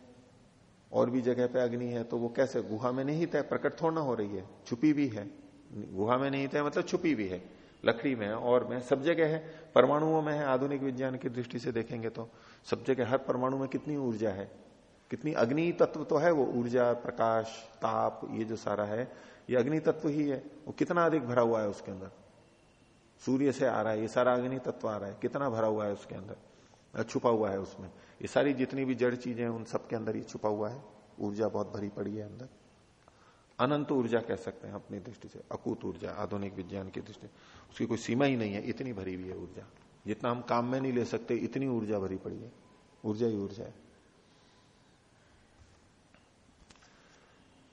और भी जगह पे अग्नि है तो वो कैसे? गुहा में नहीं तय, प्रकट थोड़ा हो रही है। छुपी भी है। गुहा में नहीं तय मतलब छुपी भी है। लकड़ी में है, और में सब जगह है। परमाणुओं में है, आधुनिक विज्ञान की दृष्टि से देखेंगे तो। सब जगह, हर परमाणु में कितनी ऊर्जा है? कितनी अग्नि तत्व तो है वो, ऊर्जा, प्रकाश, ताप, ये जो सारा है, ये अग्नि तत्व ही है। वो कितना अधिक भरा हुआ है उसके अंदर? सूर्य से आ रहा है, ये सारा अग्नि तत्व आ रहा है। कितना भरा हुआ है उसके अंदर? छुपा हुआ है उसमें। ये सारी जितनी भी जड़ चीज़ें हैं, उन सबके अंदर ही छुपा हुआ है। ऊर्जा बहुत भरी पड़ी है अंदर। अनंत ऊर्जा कह सकते हैं अपनी दृष्टि से, अकूत ऊर्जा, आधुनिक विज्ञान की दृष्टि। उसकी कोई सीमा ही नहीं है, इतनी भरी हुई है ऊर्जा। जितना हम काम में नहीं ले सकते, इतनी ऊर्जा भरी पड़ी है। ऊर्जा ही ऊर्जा है।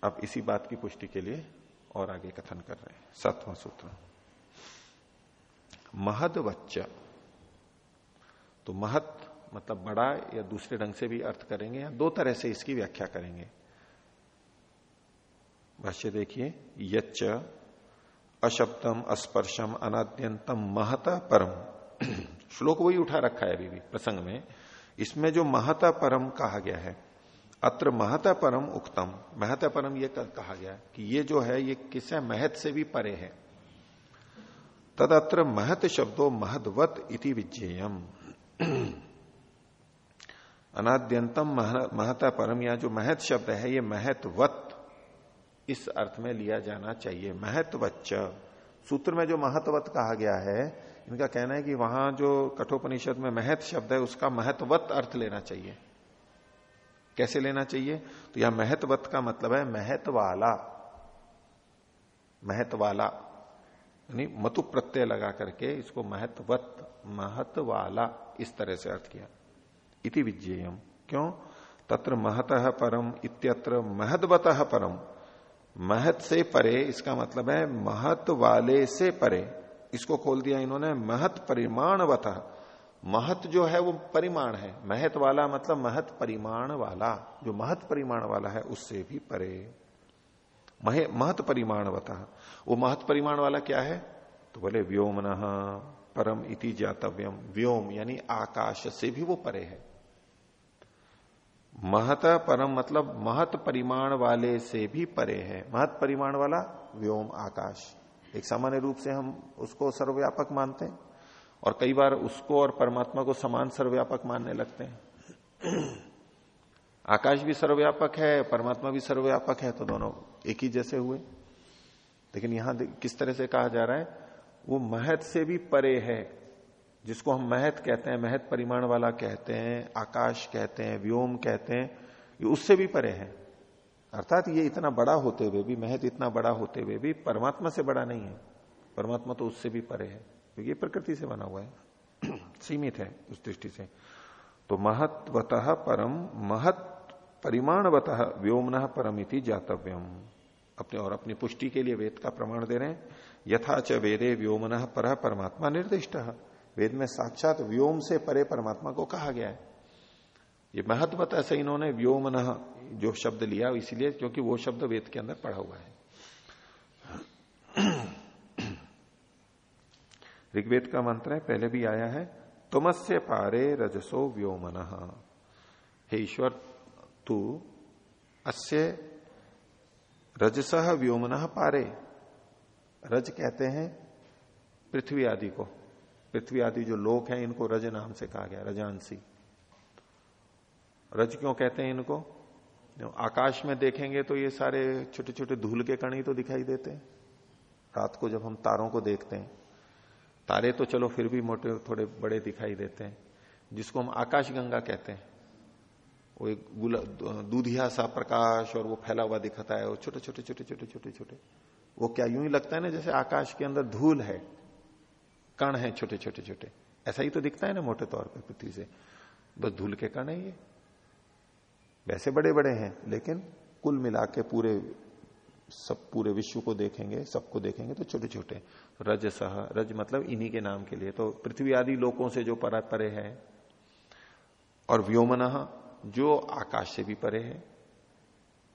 अब इसी बात की पुष्टि के लिए और आगे कथन कर रहे हैं। सातवां सूत्र। महद वच्च तो महत मतलब बड़ा या दूसरे ढंग से भी अर्थ करेंगे या दो तरह से इसकी व्याख्या करेंगे। भाष्य देखिए, यच्च अशब्दम, अस्पर्शम, अनाद्यंतम, महता, परम। श्लोक वही उठा रखा है अभी भी प्रसंग में। इसमें जो महता, परम कहा गया है, अत्र महता, परम उक्तम। महता, परम ये कहा गया कि ये जो है, ये किसे महत से भी परे है। तद अत्र महत शब्दों महदवत इति विज्ञेयम। अनाद्यंतम महता परम, या जो महत शब्द है, ये महत्वत, इस अर्थ में लिया जाना चाहिए। महत्वच्च। सूत्र में जो महत्वत कहा गया है, इनका कहना है कि वहाँ जो कठोपनिषद में महत शब्द है, उसका महत्वत अर्थ लेना चाहिए। कैसे लेना चाहिए? तो यह महत्वत का मतलब है महत वाला वाला यानी मतु प्रत्यय लगा करके इसको महत्वत महत वाला इस तरह से अर्थ किया। इति विज्ञेयम। क्यों? तत्र महत परम इत्यत्र महदवत परम। महत से परे, इसका मतलब है महत वाले से परे। इसको खोल दिया इन्होंने, महत परिमाणवत। महत जो है वो परिमाण है। महत वाला मतलब महत परिमाण वाला जो महत परिमाण वाला है, उससे भी परे। महत परिमाणवत वो महत परिमाण वाला क्या है? तो बोले, व्योमन, परम इति जातव्यम व्योम यानी आकाश से भी वो परे है। महत, परम मतलब महत परिमाण वाले से भी परे है। महत परिमाण वाला व्योम, आकाश। एक सामान्य रूप से हम उसको सर्वव्यापक मानते हैं और कई बार उसको और परमात्मा को समान सर्वव्यापक मानने लगते हैं। आकाश भी सर्वव्यापक है, परमात्मा भी सर्वव्यापक है तो दोनों एक ही जैसे हुए। लेकिन यहाँ किस तरह से कहा जा रहा है? वो महत से भी परे है, जिसको हम महत कहते हैं, महत परिमाण वाला कहते हैं, आकाश कहते हैं, व्योम कहते हैं, ये उससे भी परे है। अर्थात ये इतना बड़ा होते हुए भी, महत इतना बड़ा होते हुए भी, परमात्मा से बड़ा नहीं है। परमात्मा तो उससे भी परे है क्योंकि ये प्रकृति से बना हुआ है, सीमित है उस दृष्टि से। तो महत्वतः परम महत परिमाणवत व्योमन परमिति जातव्यम अपने और अपनी पुष्टि के लिए वेद का प्रमाण दे रहे हैं। यथा च वेदे व्योमन पर परमात्मा निर्दिष्ट। वेद में साक्षात व्योम से परे परमात्मा को कहा गया है। ये महत्वता से इन्होंने व्योमन जो शब्द लिया इसलिए क्योंकि वो शब्द वेद के अंदर पढ़ा हुआ है। ऋग्वेद का मंत्र है, पहले भी आया है, तुमस्य पारे रजसो व्योमन। हे ईश्वर तू अस्य रजस व्योमन पारे। रज कहते हैं पृथ्वी आदि को। पृथ्वी आदि जो लोक हैं, इनको रज नाम से कहा गया, रजांसी। रज क्यों कहते हैं इनको? आकाश में देखेंगे तो ये सारे छोटे छोटे धूल के कण ही तो दिखाई देते हैं। रात को जब हम तारों को देखते हैं, तारे तो चलो फिर भी मोटे, थोड़े बड़े दिखाई देते हैं, जिसको हम आकाश गंगा कहते हैं। वो एक दूधिया सा प्रकाश और वो फैला हुआ दिखता है, वो छोटे छोटे छोटे छोटे छोटे छोटे। वो क्या यूँ ही लगता है ना जैसे आकाश के अंदर धूल है, कण है छोटे छोटे छोटे। ऐसा ही तो दिखता है ना मोटे तौर पर पृथ्वी से। बस धूल के कण है ये। वैसे बड़े बड़े हैं, लेकिन कुल मिला के पूरे, सब पूरे विश्व को देखेंगे, सबको देखेंगे तो छोटे छोटे रज सह रज मतलब इन्हीं के नाम के लिए। तो पृथ्वी आदि लोकों से जो पर परे है, और व्योमन जो आकाश से भी परे है,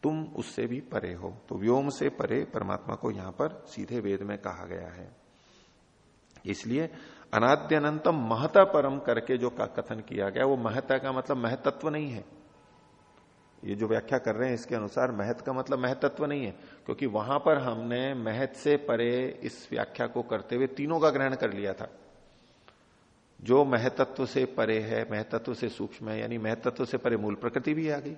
तुम उससे भी परे हो। तो व्योम से परे परमात्मा को यहाँ पर सीधे वेद में कहा गया है। इसलिए अनाद्यनंतम महता परम करके जो का कथन किया गया, वो महता का मतलब महतत्व नहीं है। ये जो व्याख्या कर रहे हैं इसके अनुसार महत का मतलब महतत्व नहीं है, क्योंकि वहाँ पर हमने महत से परे इस व्याख्या को करते हुए तीनों का ग्रहण कर लिया था। जो महतत्व से परे है, महतत्व से सूक्ष्म है, यानी महतत्व से परे मूल प्रकृति भी आ गई।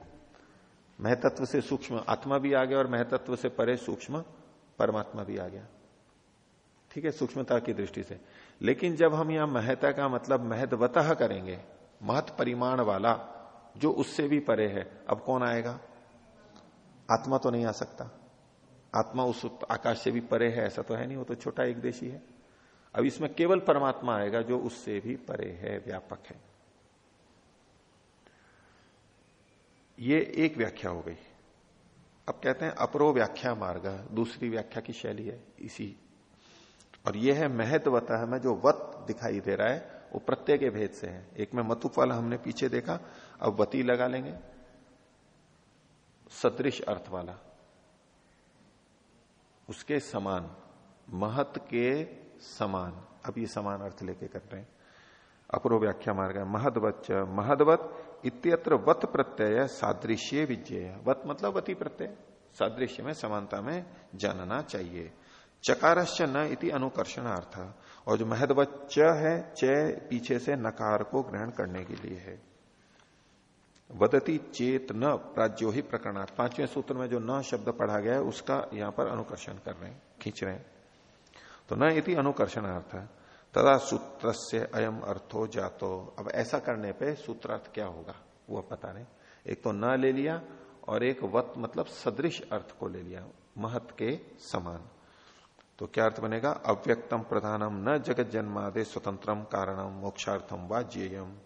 महतत्व से सूक्ष्म आत्मा भी आ गया और महतत्व से परे सूक्ष्म परमात्मा भी आ गया। ठीक है, सूक्ष्मता की दृष्टि से। लेकिन जब हम यहाँ महता का मतलब महदवतः करेंगे, महत परिमाण वाला, जो उससे भी परे है, अब कौन आएगा? आत्मा तो नहीं आ सकता। आत्मा उस आकाश से भी परे है, ऐसा तो है नहीं, वो तो छोटा एक देशी है। अब इसमें केवल परमात्मा आएगा जो उससे भी परे है, व्यापक है। ये एक व्याख्या हो गई। अब कहते हैं अपरो व्याख्या मार्ग, दूसरी व्याख्या की शैली है इसी। और यह है महत्वत में जो वत दिखाई दे रहा है, वो प्रत्यय के भेद से है। एक में मतुप वाला हमने पीछे देखा, अब वती लगा लेंगे। सदृश अर्थ वाला। उसके समान महत के समान। अब ये समान अर्थ लेके कर रहे हैं। अपरो व्याख्या मार्ग है महदवत महदवत इत्यत्र वत प्रत्यय सादृश्य विजय वत मतलब वती प्रत्यय। सादृश्य में, समानता में जानना चाहिए। चकारश्च न इति अनुकर्षण अर्थ और जो महदवच्च है, च पीछे से नकार को ग्रहण करने के लिए है। वदती चेत न प्राज्यो ही प्रकरणार्थ पाँचवें सूत्र में जो न शब्द पढ़ा गया है, उसका यहाँ पर अनुकर्षण कर रहे हैं, खींच रहे हैं। तो न इति है तदा सूत्र से अयम अर्थो जातो। अब ऐसा करने पे सूत्रार्थ क्या होगा? वो पता नहीं। एक तो न ले लिया और एक वत मतलब सदृश अर्थ को ले लिया। महत के समान। तो क्या अर्थ बनेगा? अव्यक्तम प्रधानम न जगत जन्मादे स्वतंत्रम कारणम मोक्षार्थम व जेयम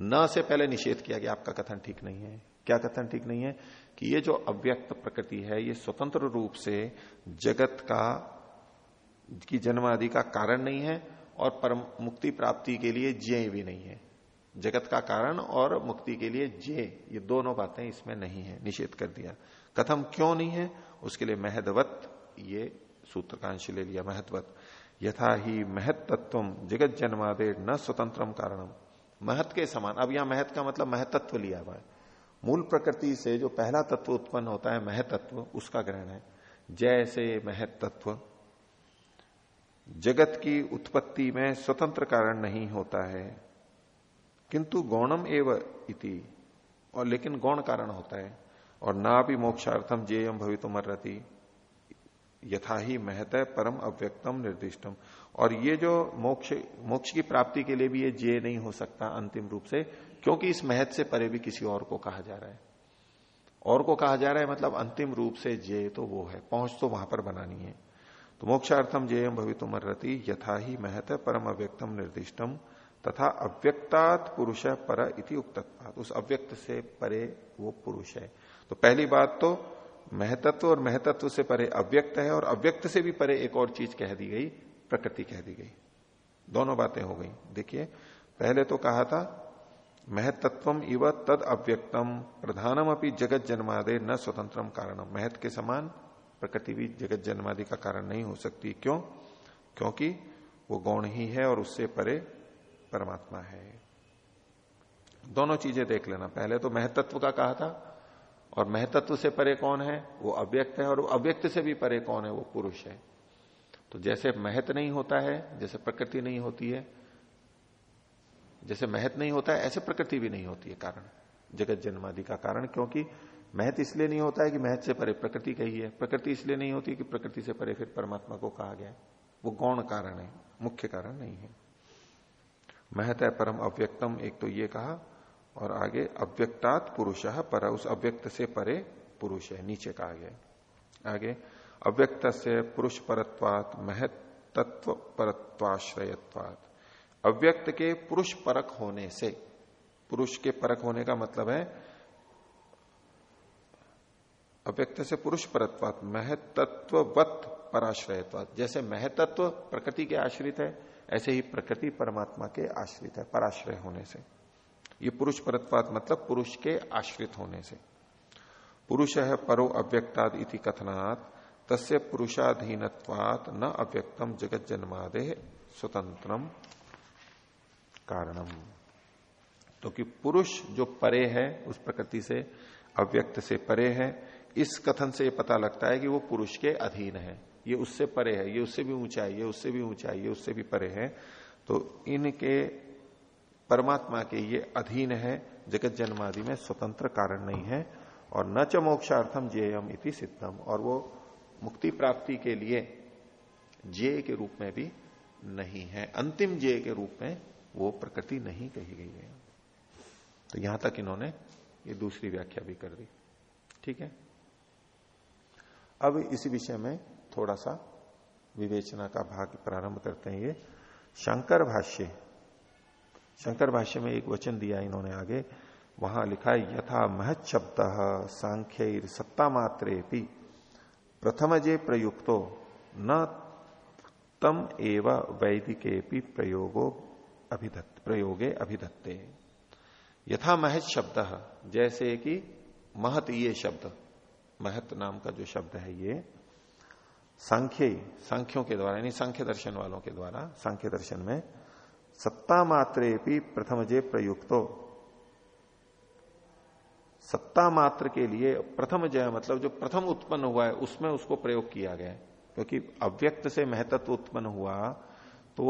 न से पहले निषेध किया गया आपका कथन ठीक नहीं है। क्या कथन ठीक नहीं है? कि ये जो अव्यक्त प्रकृति है, ये स्वतंत्र रूप से जगत का की जन्मादि का कारण नहीं है और परम मुक्ति प्राप्ति के लिए जय भी नहीं है। जगत का कारण और मुक्ति के लिए जे ये दोनों बातें इसमें नहीं है, निषेध कर दिया। कथम क्यों नहीं है? उसके लिए महदवत, ये सूत्र का ले लिया महत्वत यथा ही महत तत्व जगत जन्मादे न स्वतंत्रम कारणम महत के समान, अब यहाँ महत का मतलब महतत्व लिया हुआ है। मूल प्रकृति से जो पहला तत्व उत्पन्न होता है महतत्व उसका ग्रहण है। जैसे महत तत्व जगत की उत्पत्ति में स्वतंत्र कारण नहीं होता है। किंतु गौणम एव इति, और लेकिन गौण कारण होता है। और ना भी मोक्षार्थम जेयम भवितुमर्रति यथा ही महत परम अव्यक्तम निर्दिष्टम। और ये जो मोक्ष मोक्ष की प्राप्ति के लिए भी ये जे नहीं हो सकता अंतिम रूप से, क्योंकि इस महत से परे भी किसी और को कहा जा रहा है। और को कहा जा रहा है मतलब अंतिम रूप से जे तो वो है, पहुँच तो वहाँ पर बनानी है। तो मोक्षार्थम जेयम भवितुमर्रति यथा ही महत परम अव्यक्तम निर्दिष्टम तथा अव्यक्तात् पुरुष पर इति उक्तत्वात। उस अव्यक्त से परे वो पुरुष है। तो पहली बात तो महतत्व और महतत्व से परे अव्यक्त है, और अव्यक्त से भी परे एक और चीज़ कह दी गई, प्रकृति कह दी गई। दोनों बातें हो गई। देखिए, पहले तो कहा था, महतत्वम इव तद अव्यक्तम प्रधानम अपनी जगत जन्मादे न स्वतंत्रम कारणम। महत के समान प्रकृति भी जगत जन्मादि का कारण नहीं हो सकती। क्यों? क्योंकि वो गौण ही है और उससे परे परमात्मा है। दोनों चीज़ें देख लेना। पहले तो महतत्व का कहा था, और महतत्व से परे कौन है? वो अव्यक्त है, और अव्यक्त से भी परे कौन है? वो पुरुष है। तो जैसे महत नहीं होता है, जैसे प्रकृति नहीं होती है, जैसे महत नहीं होता है, ऐसे प्रकृति भी नहीं होती है कारण। जगत जन्मादि का कारण, क्योंकि महत इसलिए नहीं होता है कि महत से परे, प्रकृति कही है। प्रकृति इसलिए नहीं होती कि प्रकृति से परे फिर परमात्मा को कहा गया वो गौण कारण है, मुख्य कारण नहीं है। महत है परम अव्यक्तम, एक तो ये कहा, और आगे, अव्यक्तात् पुरुष, पर उस अव्यक्त से परे पुरुष है, नीचे कहा गया आगे अव्यक्त से पुरुष परत्वात महत्व परत्वाश्रयत्वात अव्यक्त के पुरुष परक होने से, पुरुष के परक होने का मतलब है अव्यक्त से पुरुष परत्वात, महतत्ववत पराश्रयत्वात। जैसे महतत्व प्रकृति के आश्रित है, ऐसे ही प्रकृति परमात्मा के आश्रित है, पराश्रय होने से। ये पुरुष परत्वात मतलब पुरुष के आश्रित होने से। पुरुष है परो अव्यक्ताद इति कथनात्, तस्य पुरुषाधीनत्वात न अव्यक्तम जगत जन्मादे स्वतंत्रम कारणम। तो कि पुरुष जो परे है, उस प्रकृति से अव्यक्त से परे है इस कथन से ये पता लगता है कि वो पुरुष के अधीन है। ये उससे परे है, ये उससे भी ऊँचा है ये उससे भी ऊँचा है ये उससे भी परे है। तो इनके परमात्मा के ये अधीन है, जगत जन्मादि में स्वतंत्र कारण नहीं है, और न च मोक्षार्थम जेयम इति सिद्धम। और वो मुक्ति प्राप्ति के लिए जे के रूप में भी नहीं है। अंतिम जे के रूप में वो प्रकृति नहीं कही गई है। तो यहाँ तक इन्होंने ये दूसरी व्याख्या भी कर दी। ठीक है? अब इसी विषय में थोड़ा सा विवेचना का भाग प्रारंभ करते हैं ये। शंकर भाष्य। शंकर भाष्य में एक वचन दिया इन्होंने आगे। वहाँ लिखा है, यथा महत शब्द सांख्य सत्ता मात्रे प्रथम जे प्रयुक्तो, न तम एव वैदिके प्रयोगो अभिधत्त प्रयोगे अभिधत्ते यथा महत शब्द, जैसे कि महत ये शब्द। महत नाम का जो शब्द है ये, सांख्य, सांख्यों के द्वारा, यानी सांख्य दर्शन वालों के द्वारा, सांख्य दर्शन में सत्ता मात्रे प्रथम जे प्रयुक्तो। सत्ता मात्र के लिए प्रथम जय मतलब जो प्रथम उत्पन्न हुआ है, उसमें उसको प्रयोग किया गया क्योंकि अव्यक्त से महतत्व उत्पन्न हुआ तो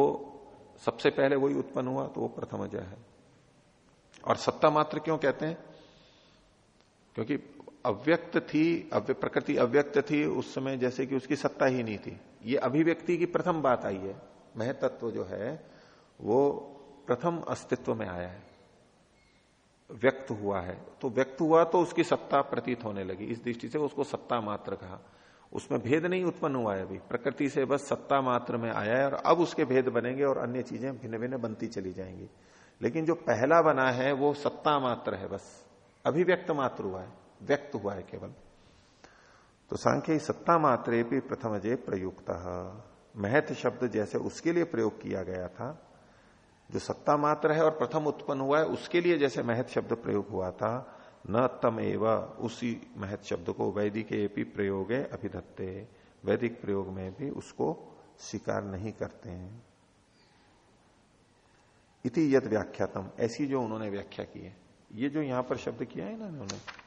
सबसे पहले वही उत्पन्न हुआ तो वो प्रथम जय है। और सत्ता मात्र क्यों कहते हैं? क्योंकि अव्यक्त थी, अव्य, प्रकृति अव्यक्त थी, उस समय जैसे कि उसकी सत्ता ही नहीं थी। ये अभिव्यक्ति की प्रथम बात आई है। महतत्व जो है, वो प्रथम अस्तित्व में आया है। व्यक्त हुआ है। तो व्यक्त हुआ तो उसकी सत्ता प्रतीत होने लगी। इस दृष्टि से उसको सत्ता मात्र कहा। उसमें भेद नहीं उत्पन्न हुआ है अभी। प्रकृति से बस सत्ता मात्र में आया है और अब उसके भेद बनेंगे और अन्य चीज़ें भिन्न भिन्न बनती चली जाएँगी। लेकिन जो पहला बना है, वो सत्ता मात्र है बस। अभिव्यक्त मात्र हुआ है। व्यक्त हुआ है केवल। तो सांख्य सत्ता मात्रे भी प्रथम जय प्रयुक्त। महत शब्द जैसे उसके लिए प्रयोग किया गया था, जो सत्ता मात्र है और प्रथम उत्पन्न हुआ है, उसके लिए जैसे महत शब्द प्रयोग हुआ था, न तम एवं उसी महत शब्द को वैदिक एपी प्रयोग अभिधत्ते। वैदिक प्रयोग में भी उसको स्वीकार नहीं करते हैं। इति यद व्याख्यातम। ऐसी जो उन्होंने व्याख्या की है। ये जो यहाँ पर शब्द किया है ना उन्होंने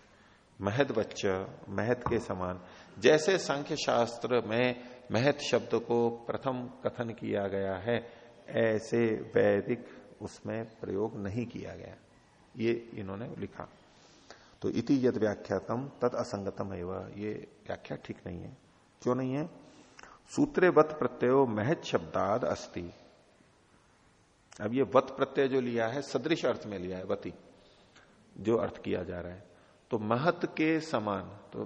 महद वच्च महत के समान। जैसे सांख्य शास्त्र में महत शब्द को प्रथम कथन किया गया है, ऐसे वैदिक उसमें प्रयोग नहीं किया गया। ये इन्होंने लिखा। तो इति यद व्याख्यातम, तद असंगतम एवं। ये व्याख्या ठीक नहीं है। क्यों नहीं है? सूत्रे वत प्रत्यय महत शब्दाद अस्ति। अब ये वत प्रत्यय जो लिया है, सदृश अर्थ में लिया है, वती, जो अर्थ किया जा रहा है। तो महत के समान। तो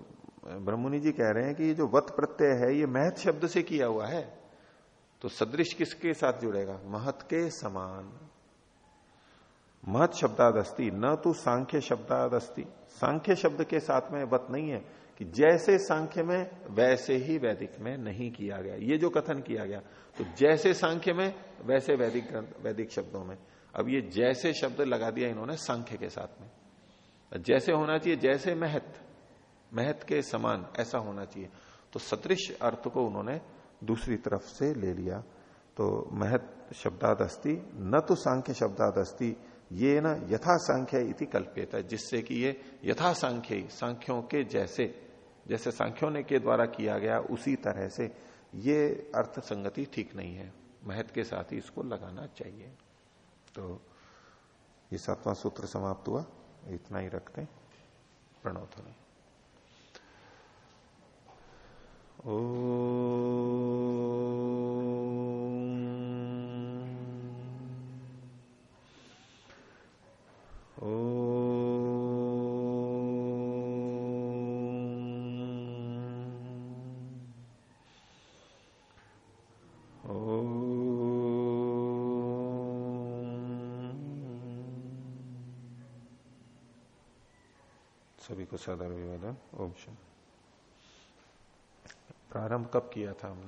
ब्रह्मणि जी कह रहे हैं कि ये जो वत प्रत्यय है, ये महत शब्द से किया हुआ है। तो सदृश किसके साथ जुड़ेगा? महत के समान। महत शब्दाद अस्ति न तो सांख्य शब्दाद अस्ति सांख्य शब्द के साथ में वत नहीं है कि जैसे सांख्य में, वैसे ही वैदिक में नहीं किया गया। ये जो कथन किया गया तो जैसे सांख्य में, वैसे वैदिक वैदिक शब्दों में। अब ये जैसे शब्द लगा दिया इन्होंने सांख्य के साथ में। जैसे होना चाहिए, जैसे महत महत के समान ऐसा होना चाहिए। तो सदृश अर्थ को उन्होंने दूसरी तरफ़ से ले लिया। तो महत शब्दाद अस्ति न तो सांख्य शब्दाद अस्ति ये न यथा सांख्य इति कल्पित है जिससे कि ये यथा सांख्य सांख्यों के जैसे जैसे सांख्यों ने के द्वारा किया गया उसी तरह से, ये अर्थ संगति ठीक नहीं है। महत के साथ ही इसको लगाना चाहिए। तो ये सातवां सूत्र समाप्त हुआ। इतना ही रखते प्रणव ध्वनि ओ सभी को सदर विवेदन ओम प्रारंभ कब किया था हमने?